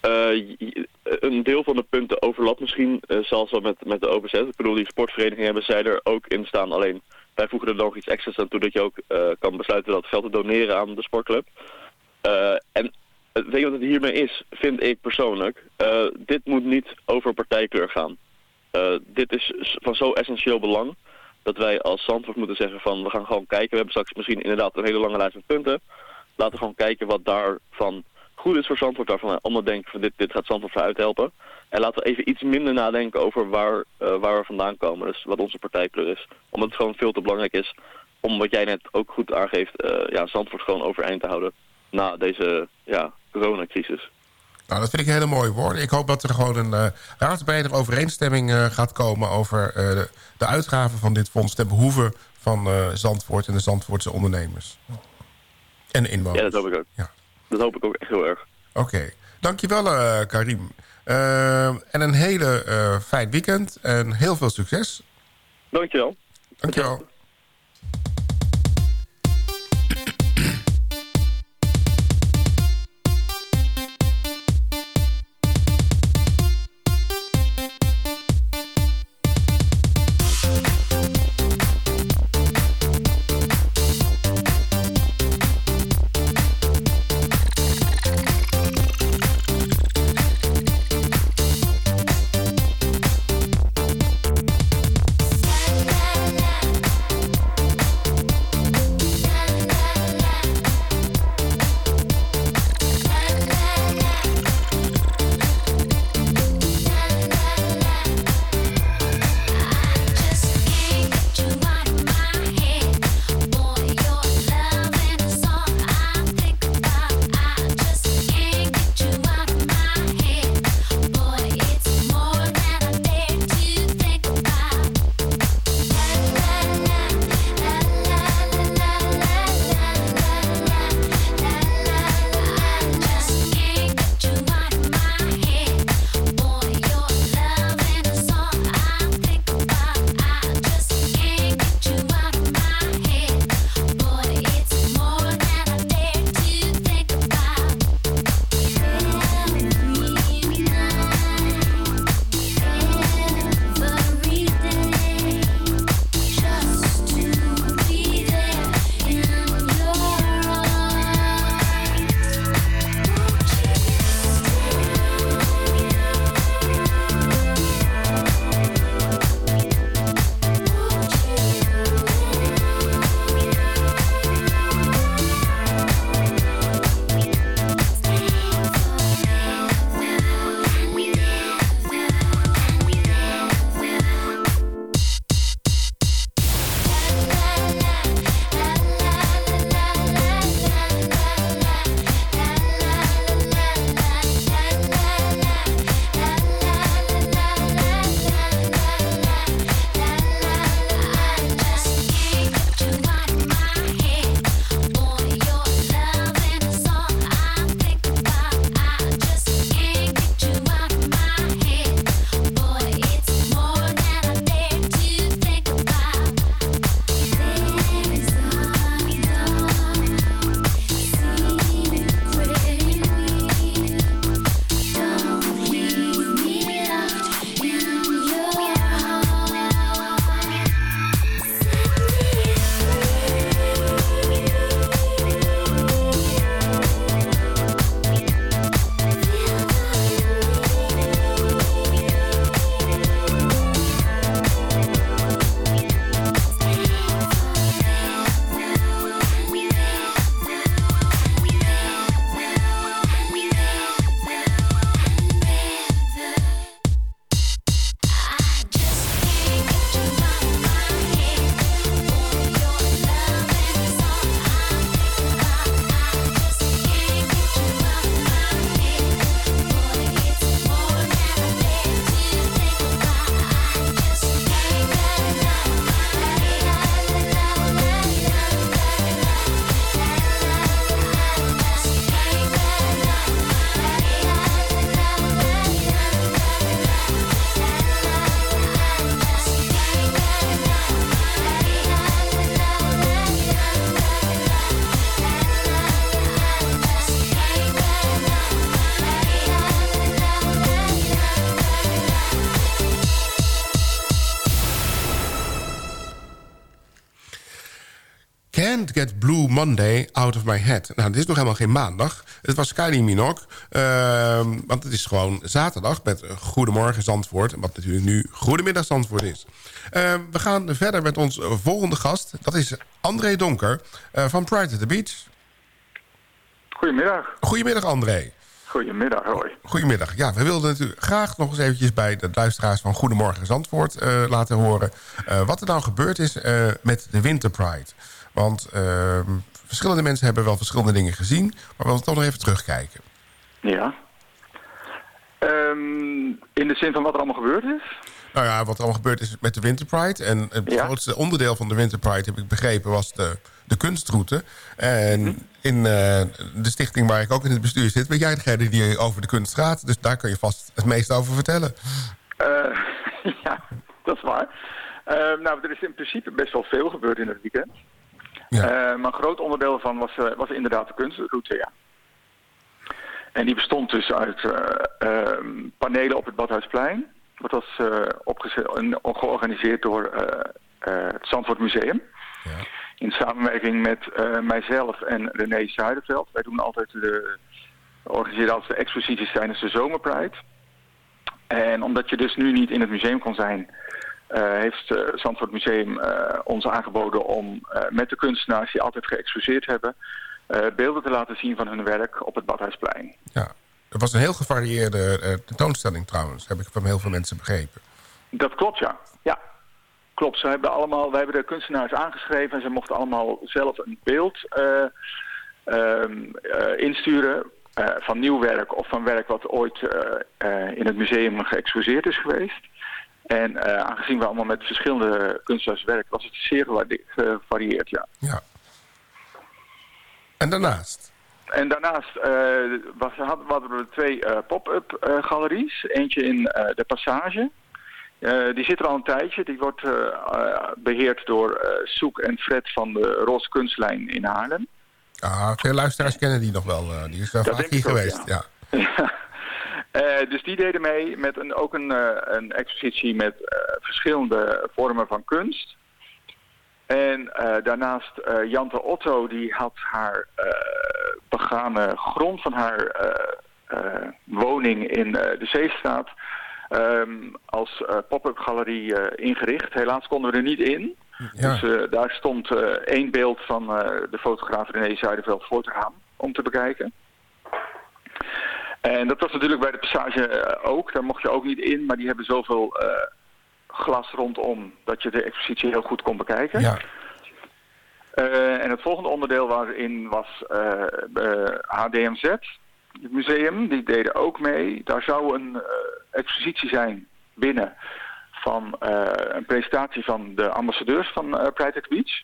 Uh, een deel van de punten overlapt misschien, uh, zelfs wel met, met de OPZ. Ik bedoel, die sportverenigingen hebben zij er ook in staan. Alleen, wij voegen er nog iets extra's aan toe dat je ook kan besluiten dat geld te doneren aan de sportclub. en het ding wat het hiermee is, vind ik persoonlijk, dit moet niet over partijkleur gaan. dit is van zo essentieel belang dat wij als Zandvoort moeten zeggen van we gaan gewoon kijken. We hebben straks misschien inderdaad een hele lange lijst met punten. Laten we gewoon kijken wat daarvan goed is voor Zandvoort. Daarvan allemaal denken van dit, dit gaat Zandvoort vooruit helpen. En laten we even iets minder nadenken over waar, uh, waar we vandaan komen. Dus wat onze partijkleur is. Omdat het gewoon veel te belangrijk is om wat jij net ook goed aangeeft, uh, ja, Zandvoort gewoon overeind te houden. Na deze ja, coronacrisis. Nou, dat vind ik een hele mooie woorden. Ik hoop dat er gewoon een uh, overeenstemming uh, gaat komen... over uh, de, de uitgaven van dit fonds ten behoeve van Zandvoort en de Zandvoortse ondernemers. En de inwoners. Ja, dat hoop ik ook. Ja. Dat hoop ik ook echt heel erg. Oké. Okay. Dankjewel, uh, Karim. Uh, en een hele uh, fijn weekend en heel veel succes. Dankjewel. Dankjewel. Monday Out of My Head. Nou, dit is nog helemaal geen maandag. Het was Kylie Minogue. ehm, want het is gewoon zaterdag met Goedemorgen Zandvoort. Wat natuurlijk nu Goedemiddag Zandvoort is. Ehm, we gaan verder met ons volgende gast. Dat is André Donker eh, van Pride at the Beach. Goedemiddag. Goedemiddag André. Goedemiddag, hoi. Goedemiddag. Ja, we wilden natuurlijk graag nog eens eventjes bij de luisteraars van Goedemorgen Zandvoort eh, laten horen... eh, wat er nou gebeurd is met de Winter Pride. Want ehm, verschillende mensen hebben wel verschillende dingen gezien... maar we willen toch nog even terugkijken. Ja. Ehm, in de zin van wat er allemaal gebeurd is? Nou ja, wat er allemaal gebeurd is met de Winter Pride. En het Ja. grootste onderdeel van de Winter Pride, heb ik begrepen, was de, de kunstroute. En Mhm. in eh, de stichting waar ik ook in het bestuur zit... ben jij degene die over de kunst gaat. Dus daar kun je vast het meeste over vertellen. Eh, ja, dat is waar. Ehm, nou, er is in principe best wel veel gebeurd in het weekend. Ja. Eh, maar een groot onderdeel van was, eh, was inderdaad de kunstroute, ja. En die bestond dus uit eh, ehm, panelen op het Badhuisplein. Dat was georganiseerd door het Zandvoort Museum. Ja. In samenwerking met mijzelf en René Zuiderveld. Wij doen altijd de, organiseren altijd de exposities tijdens de zomerpride. En omdat je dus nu niet in het museum kon zijn... eh, heeft het Zandvoort Museum eh, ons aangeboden om eh, met de kunstenaars die altijd geëxposeerd hebben... eh, beelden te laten zien van hun werk op het Badhuisplein. Ja. Het was een heel gevarieerde eh, tentoonstelling trouwens. Heb ik van heel veel mensen begrepen. Dat klopt, ja. Ja, klopt. Ze hebben allemaal, wij hebben de kunstenaars aangeschreven en ze mochten allemaal zelf een beeld eh, ehm, eh, insturen eh, van nieuw werk of van werk wat ooit eh, eh, in het museum geëxposeerd is geweest. En eh, aangezien we allemaal met verschillende kunstenaars werken, was het zeer gevarieerd, ja. Ja. En daarnaast? En daarnaast eh, was, hadden, hadden we twee eh, pop-up galeries. Eentje in de Passage. Die zit er al een tijdje. Die wordt eh, eh, beheerd door Soek en Fred van de Roze Kunstlijn in Haarlem. Ah, veel luisteraars kennen die nog wel. die is Dat vaak hier ook, geweest. ja. Ja. Eh, dus die deden mee met een, ook een, eh, een expositie met eh, verschillende vormen van kunst. En daarnaast Jante Otto, die had haar begane grond van haar woning in de Zeestraat ehm, als pop-up galerie ingericht. Helaas konden we er niet in. Ja. Dus daar stond eh, één beeld van de fotograaf René Zuiderveld voor te gaan om te bekijken. En dat was natuurlijk bij de passage eh, ook. Daar mocht je ook niet in, maar die hebben zoveel eh, glas rondom dat je de expositie heel goed kon bekijken. ja. Eh, en het volgende onderdeel waarin was eh, HDMZ, het museum. Die deden ook mee. Daar zou een expositie zijn binnen van een presentatie van de ambassadeurs van eh Pride Beach.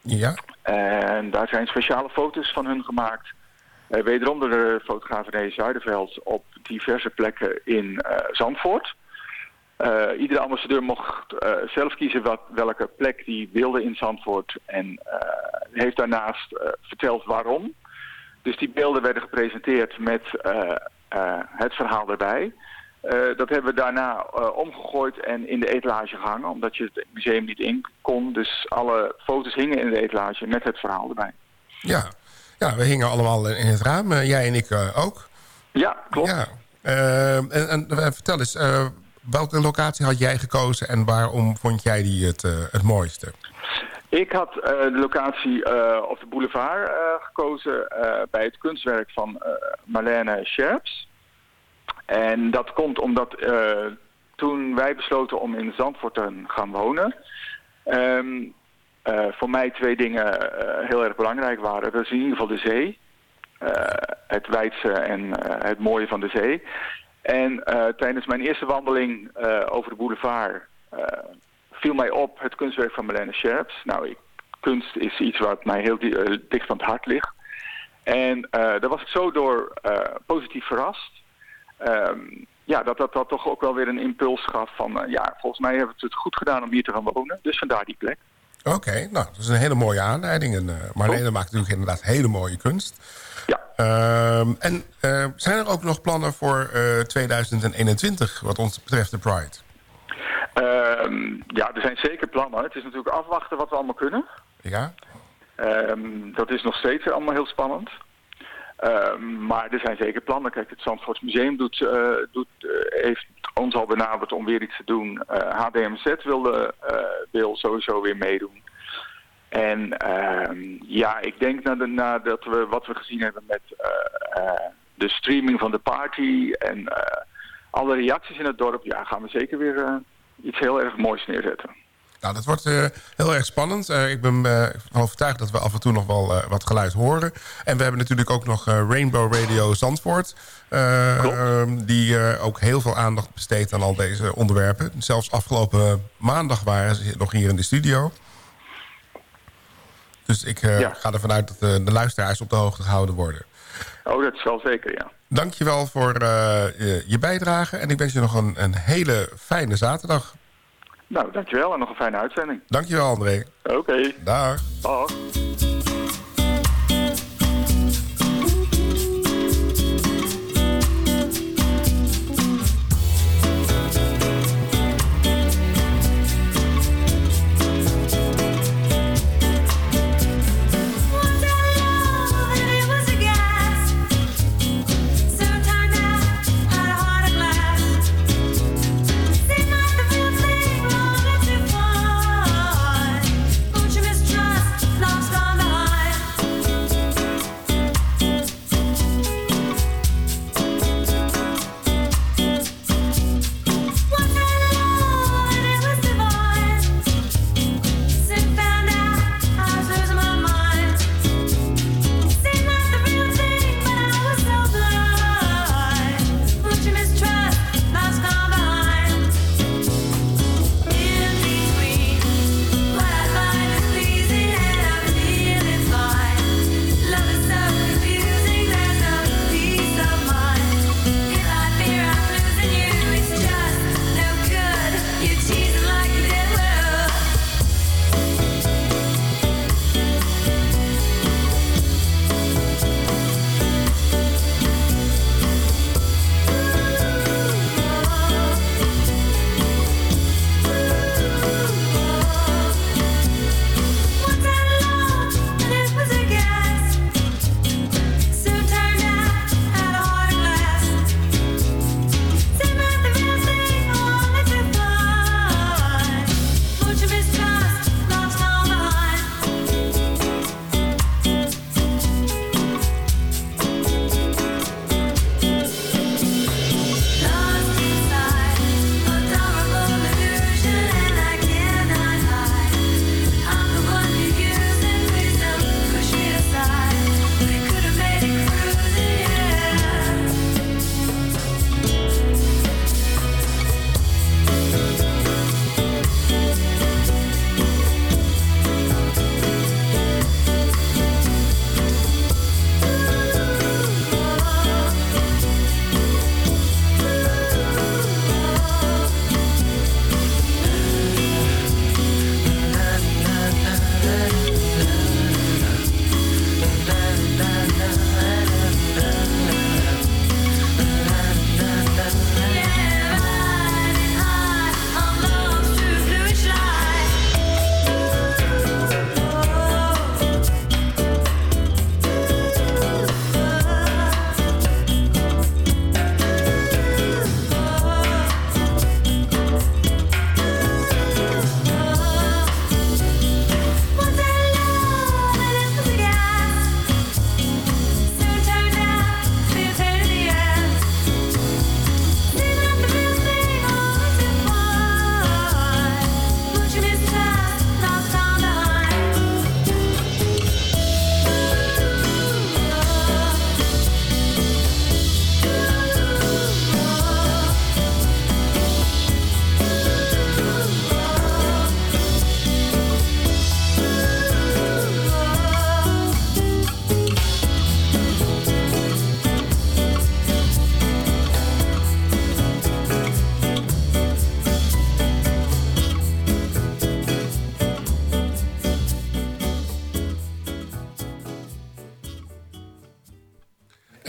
Ja. En daar zijn speciale foto's van hun gemaakt. Eh, wederom door de fotograaf René Zuiderveld op diverse plekken in eh, Zandvoort. Eh, iedere ambassadeur mocht zelf kiezen wat, welke plek die wilde in Zandvoort. En heeft daarnaast verteld waarom. Dus die beelden werden gepresenteerd met het verhaal erbij. Dat hebben we daarna omgegooid en in de etalage gehangen. Omdat je het museum niet in kon. Dus alle foto's hingen in de etalage met het verhaal erbij. Ja. Ja, we hingen allemaal in het raam. eh, jij en ik eh, ook. Ja, klopt. Ja. Eh, en, en eh, vertel eens, welke locatie had jij gekozen... en waarom vond jij die het, het mooiste? Ik had de locatie op de boulevard gekozen bij het kunstwerk van Marlene Scherps. En dat komt omdat toen wij besloten om in Zandvoort te gaan wonen... ehm, eh, voor mij twee dingen eh, heel erg belangrijk waren. Dat is in ieder geval de zee. eh, het wijdse en eh, het mooie van de zee. En eh, tijdens mijn eerste wandeling eh, over de boulevard... eh, viel mij op het kunstwerk van Marlene Scherps. Nou, kunst is iets wat mij heel di- eh, dicht van het hart ligt. En eh, daar was ik zo door eh, positief verrast. Ehm, ja, dat, dat dat toch ook wel weer een impuls gaf van... eh, ja, volgens mij hebben we het goed gedaan om hier te gaan wonen. Dus vandaar die plek. Oké, nou, dat is een hele mooie aanleiding. En, eh Marlene maakt natuurlijk inderdaad hele mooie kunst. Ja. Ehm, en eh, zijn er ook nog plannen voor eh, 2021 wat ons betreft de Pride? Ehm, ja, er zijn zeker plannen. Het is natuurlijk afwachten wat we allemaal kunnen. Ja? Ehm, dat is nog steeds allemaal heel spannend. Ehm, maar er zijn zeker plannen. Kijk, het Zandvoorts Museum doet, eh, doet, eh, heeft ons al benaderd om weer iets te doen. HDMZ wilde, wil sowieso weer meedoen. En ehm, ja, ik denk nadat na we wat we gezien hebben met de streaming van de party en alle reacties in het dorp, ja, gaan we zeker weer iets heel erg moois neerzetten. Nou, dat wordt uh, heel erg spannend. Uh, ik ben uh, overtuigd dat we af en toe nog wel wat geluid horen. En we hebben natuurlijk ook nog Rainbow Radio Zandvoort. Ehm, die ook heel veel aandacht besteedt aan al deze onderwerpen. Zelfs afgelopen maandag waren ze nog hier in de studio. Dus ik ja. ga ervan uit dat de, luisteraars op de hoogte gehouden worden. Oh, dat is wel zeker, ja. Dankjewel voor je, je bijdrage. En ik wens je nog een, een hele fijne zaterdag. Nou, dankjewel en nog een fijne uitzending. Dankjewel, André. Oké. Okay. Dag. Dag.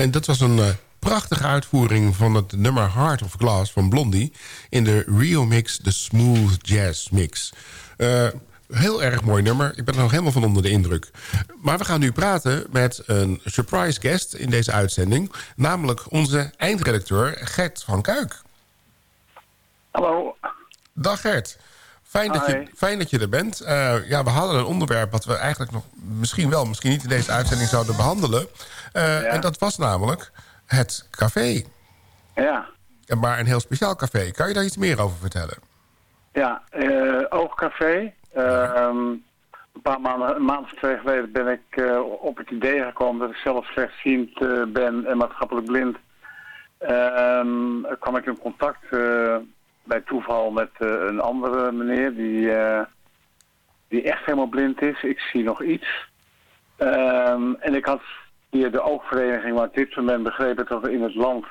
En dat was een uh, prachtige uitvoering van het nummer Heart of Glass van Blondie... in de Rio Mix, de Smooth Jazz Mix. Uh, Heel erg mooi nummer. Ik ben er nog helemaal van onder de indruk. Maar we gaan nu praten met een surprise guest in deze uitzending. Namelijk onze eindredacteur Gert van Kuik. Hallo. Dag Gert. Fijn dat, je, fijn dat je er bent. Eh, ja, we hadden een onderwerp wat we eigenlijk nog misschien wel, misschien niet in deze uitzending zouden behandelen. Eh, En dat was namelijk het café. Ja, En Maar een heel speciaal café. Kan je daar iets meer over vertellen? ja eh, Oogcafé. Ehm, een paar maanden, een maand of twee geleden ben ik op het idee gekomen dat ik zelf slechtziend ben en maatschappelijk blind. Ehm, kwam ik in contact bij toeval met eh, een andere meneer die, eh, die echt helemaal blind is. Ik zie nog iets. Ehm, en ik had via de oogvereniging, waar ik dit moment begrepen dat er in het land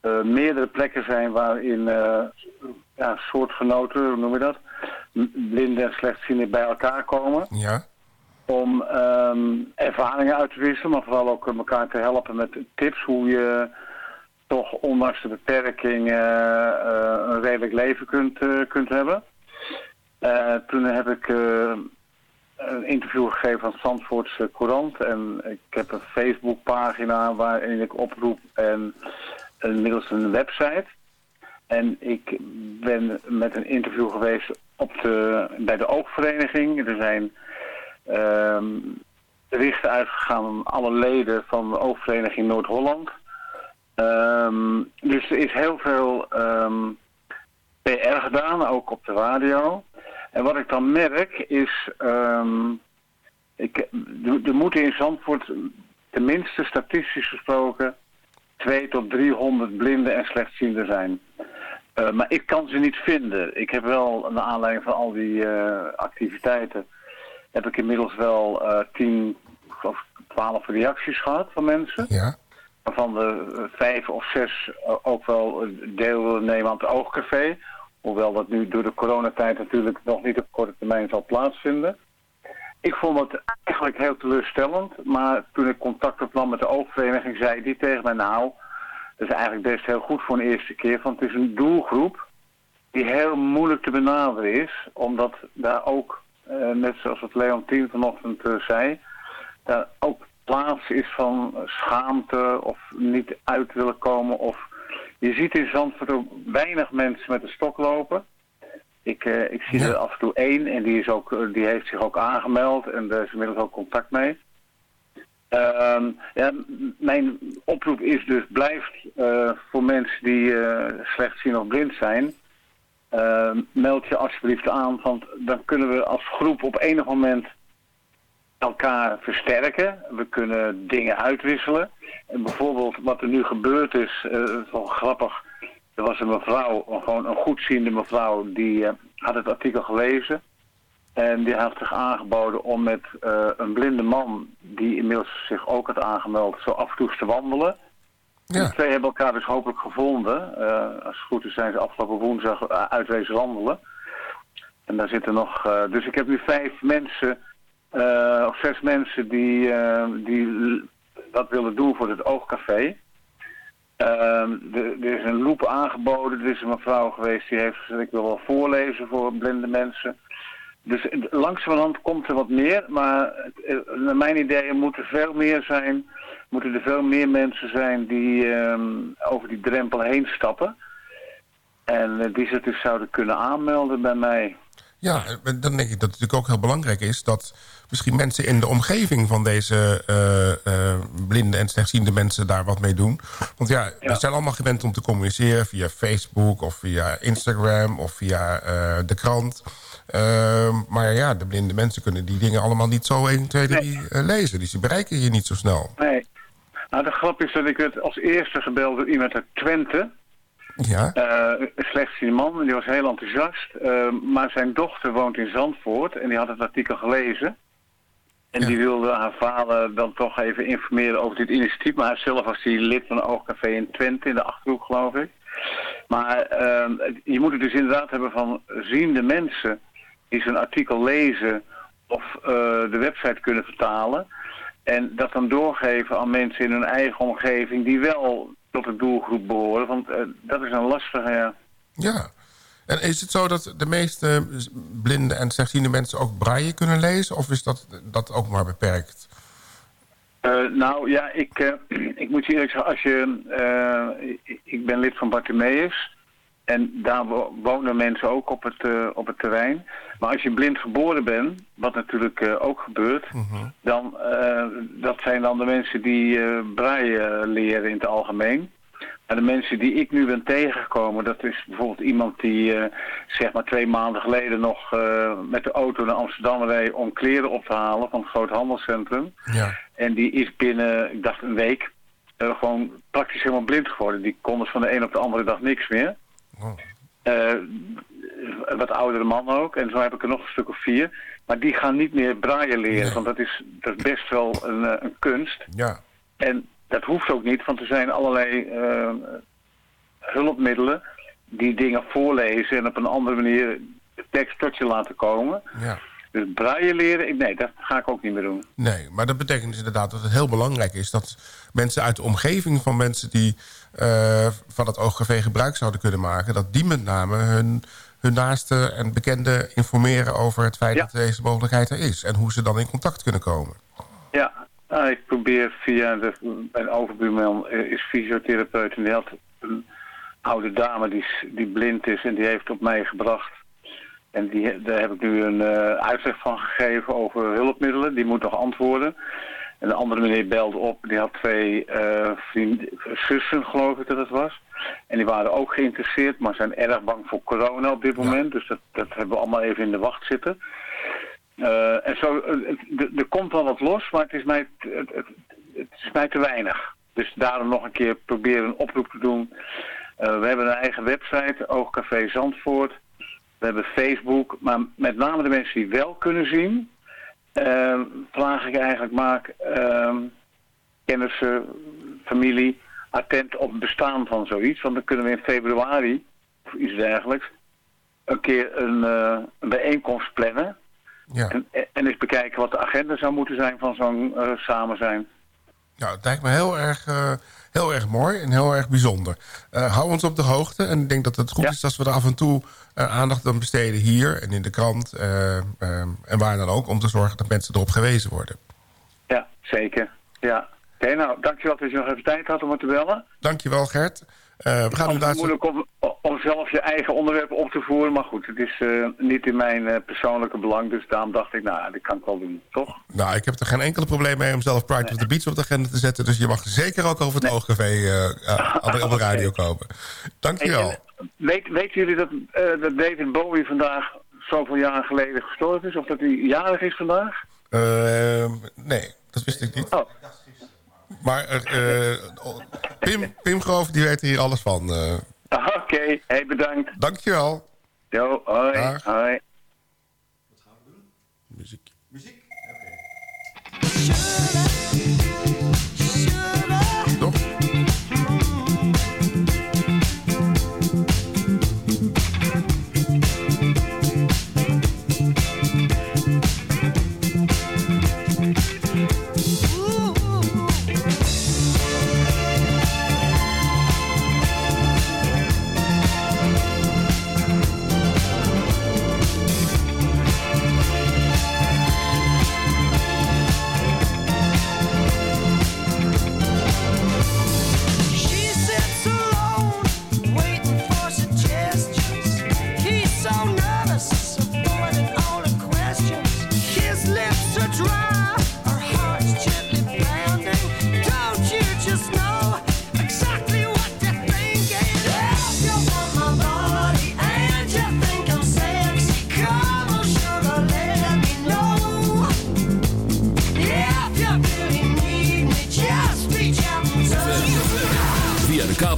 eh, meerdere plekken zijn waarin ja, soortgenoten, hoe noem je dat, blinden en slechtzienden bij elkaar komen. Ja. Om ehm, ervaringen uit te wisselen, maar vooral ook elkaar te helpen met tips hoe je toch ondanks de beperking eh, eh, een redelijk leven kunt, eh, kunt hebben. Toen heb ik een interview gegeven aan Zandvoortse Courant. En ik heb een Facebookpagina waarin ik oproep en inmiddels een website. En ik ben met een interview geweest op de, bij de oogvereniging. Er zijn berichten uitgegaan aan alle leden van de oogvereniging Noord-Holland. Ehm, dus er is heel veel ehm, PR gedaan, ook op de radio. En wat ik dan merk is, ehm, ik, er, moeten in Zandvoort tenminste statistisch gesproken 2 tot 300 blinden en slechtzienden zijn. Eh, maar ik kan ze niet vinden. Ik heb wel, naar aanleiding van al die eh, activiteiten, heb ik inmiddels wel eh 10 of 12 reacties gehad van mensen. Ja. Waarvan de eh, vijf of zes eh, ook wel deel willen nemen aan het oogcafé. Hoewel dat nu door de coronatijd natuurlijk nog niet op korte termijn zal plaatsvinden. Ik vond het eigenlijk heel teleurstellend. Maar toen ik contact opnam met de oogvereniging, zei die tegen mij nou... Dat is eigenlijk best heel goed voor een eerste keer. Want het is een doelgroep die heel moeilijk te benaderen is. Omdat daar ook, eh, net zoals het Leontien vanochtend eh, zei... daar ook plaats is van schaamte of niet uit willen komen. Of je ziet in Zandvoort weinig mensen met een stok lopen. Ik, eh, ik zie er af en toe één en die, is ook, eh, die heeft zich ook aangemeld en daar is inmiddels ook contact mee. Ehm, ja, mijn oproep is dus, blijft eh, voor mensen die eh, slechtziend of blind zijn, meld je alsjeblieft aan, want dan kunnen we als groep op enig moment elkaar versterken. We kunnen dingen uitwisselen. En bijvoorbeeld wat er nu gebeurd is, wel grappig. Er was een mevrouw, gewoon een goedziende mevrouw, die eh, had het artikel gelezen. En die had zich aangeboden om met eh, een blinde man, die inmiddels zich ook had aangemeld, zo af en toe te wandelen. Ja. De twee hebben elkaar dus hopelijk gevonden. Als het goed is zijn ze afgelopen woensdag uitwezen wandelen. En daar zitten nog... dus ik heb nu vijf mensen, of zes mensen die, eh, die dat willen doen voor het oogcafé. Ehm, er, is een loop aangeboden. Er is een mevrouw geweest die heeft gezegd... ik wil wel voorlezen voor blinde mensen. Dus eh, langzamerhand komt er wat meer. Maar eh, naar mijn idee moet er veel meer zijn. Moeten er veel meer mensen zijn die ehm, over die drempel heen stappen. En eh, die zich dus zouden kunnen aanmelden bij mij. Ja, dan denk ik dat het natuurlijk ook heel belangrijk is... dat misschien mensen in de omgeving van deze eh, eh, blinde en slechtziende mensen daar wat mee doen. Want ja, we zijn allemaal gewend om te communiceren via Facebook of via Instagram of via eh, de krant. Ehm, maar ja, de blinde mensen kunnen die dingen allemaal niet zo 1, 2, 3 eh, lezen. Dus die bereiken je niet zo snel. Nee. Nou, de grap is dat ik werd als eerste gebeld door iemand uit Twente. Ja, Eh, een slechtziende man, die was heel enthousiast. Eh, maar zijn dochter woont in Zandvoort en die had het artikel gelezen. En die wilde haar vader dan toch even informeren over dit initiatief. Maar zelf was hij lid van een oogcafé in Twente, in de Achterhoek geloof ik. Maar ehm, je moet het dus inderdaad hebben van ziende mensen die zo'n artikel lezen of eh, de website kunnen vertalen. En dat dan doorgeven aan mensen in hun eigen omgeving die wel tot de doelgroep behoren. Want eh, dat is een lastige, ja. ja. En is het zo dat de meeste blinde en slechtziende mensen ook braille kunnen lezen? Of is dat, dat ook maar beperkt? Eh, nou ja, ik, eh, ik moet je eerlijk zeggen, als je, ik- ik ben lid van Bartimeus en daar wo- wonen mensen ook op het, eh, op het terrein. Maar als je blind geboren bent, wat natuurlijk eh, ook gebeurt, dan eh, dat zijn dan de mensen die eh braille leren in het algemeen. Maar de mensen die ik nu ben tegengekomen, dat is bijvoorbeeld iemand die zeg maar twee maanden geleden nog met de auto naar Amsterdam reed om kleren op te halen van het groot handelscentrum. Ja. En die is binnen, ik dacht een week, gewoon praktisch helemaal blind geworden. Die kon dus van de een op de andere dag niks meer. Oh. Eh, wat oudere man ook. En zo heb ik er nog een stuk of vier. Maar die gaan niet meer braille leren. Want dat is, dat is best wel een, eh, een kunst. Ja. En dat hoeft ook niet. Want er zijn allerlei eh, hulpmiddelen die dingen voorlezen. En op een andere manier de tekst tot je laten komen. Ja. Dus braille leren, nee, dat ga ik ook niet meer doen. Nee, maar dat betekent dus inderdaad dat het heel belangrijk is... dat mensen uit de omgeving van mensen die eh, van het OGV gebruik zouden kunnen maken... dat die met name hun, hun naasten en bekenden informeren over het feit Ja. dat deze mogelijkheid er is... en hoe ze dan in contact kunnen komen. Ja, nou, ik probeer via de, mijn overbuurman eh, is fysiotherapeut en die had een oude dame die, die blind is en die heeft op mij gebracht. En die, daar heb ik nu een eh, uitleg van gegeven over hulpmiddelen. Die moet nog antwoorden. En de andere meneer belde op. Die had twee vrienden, zussen geloof ik dat het was. En die waren ook geïnteresseerd, maar zijn erg bang voor corona op dit moment. Dus dat, dat hebben we allemaal even in de wacht zitten. Eh, en zo, er- komt wel wat los, maar het is, mij, het, het, het is mij te weinig. Dus daarom nog een keer proberen een oproep te doen. We hebben een eigen website, Oogcafé Zandvoort. We hebben Facebook, maar met name de mensen die wel kunnen zien, eh, vraag ik eigenlijk, maak eh, kennissen, familie, attent op het bestaan van zoiets. Want dan kunnen we in februari, of iets dergelijks, een keer een, eh, een bijeenkomst plannen. Ja. En, en eens bekijken wat de agenda zou moeten zijn van zo'n eh, samen zijn. Nou, het lijkt me heel erg, heel erg mooi en heel erg bijzonder. Eh, hou ons op de hoogte. En ik denk dat het goed is als we er af en toe eh, aandacht aan besteden hier en in de krant. eh, en waar dan ook, om te zorgen dat mensen erop gewezen worden. Ja, zeker. Ja. Oké, nou, dankjewel dat je nog even tijd had om me te bellen. Dankjewel Gert. Eh, we gaan Het inderdaad... moeilijk om, om zelf je eigen onderwerp op te voeren. Maar goed, het is eh, niet in mijn eh, persoonlijke belang. Dus daarom dacht ik, nou, dat kan ik wel doen, toch? Nou, ik heb er geen enkele probleem mee om zelf Pride of the Beach op de agenda te zetten. Dus je mag zeker ook over het eh, op de- radio komen. Dankjewel. Weet, weten jullie dat, dat David Bowie vandaag zoveel jaar geleden gestorven is? Of dat hij jarig is vandaag? Eh, nee, dat wist ik niet. Oh. Maar eh, eh, Pim, Pim Groof, die weet hier alles van. eh. Oké, hey, bedankt. Dankjewel. Jo, hoi, Dag. hoi. Muziek. Toch?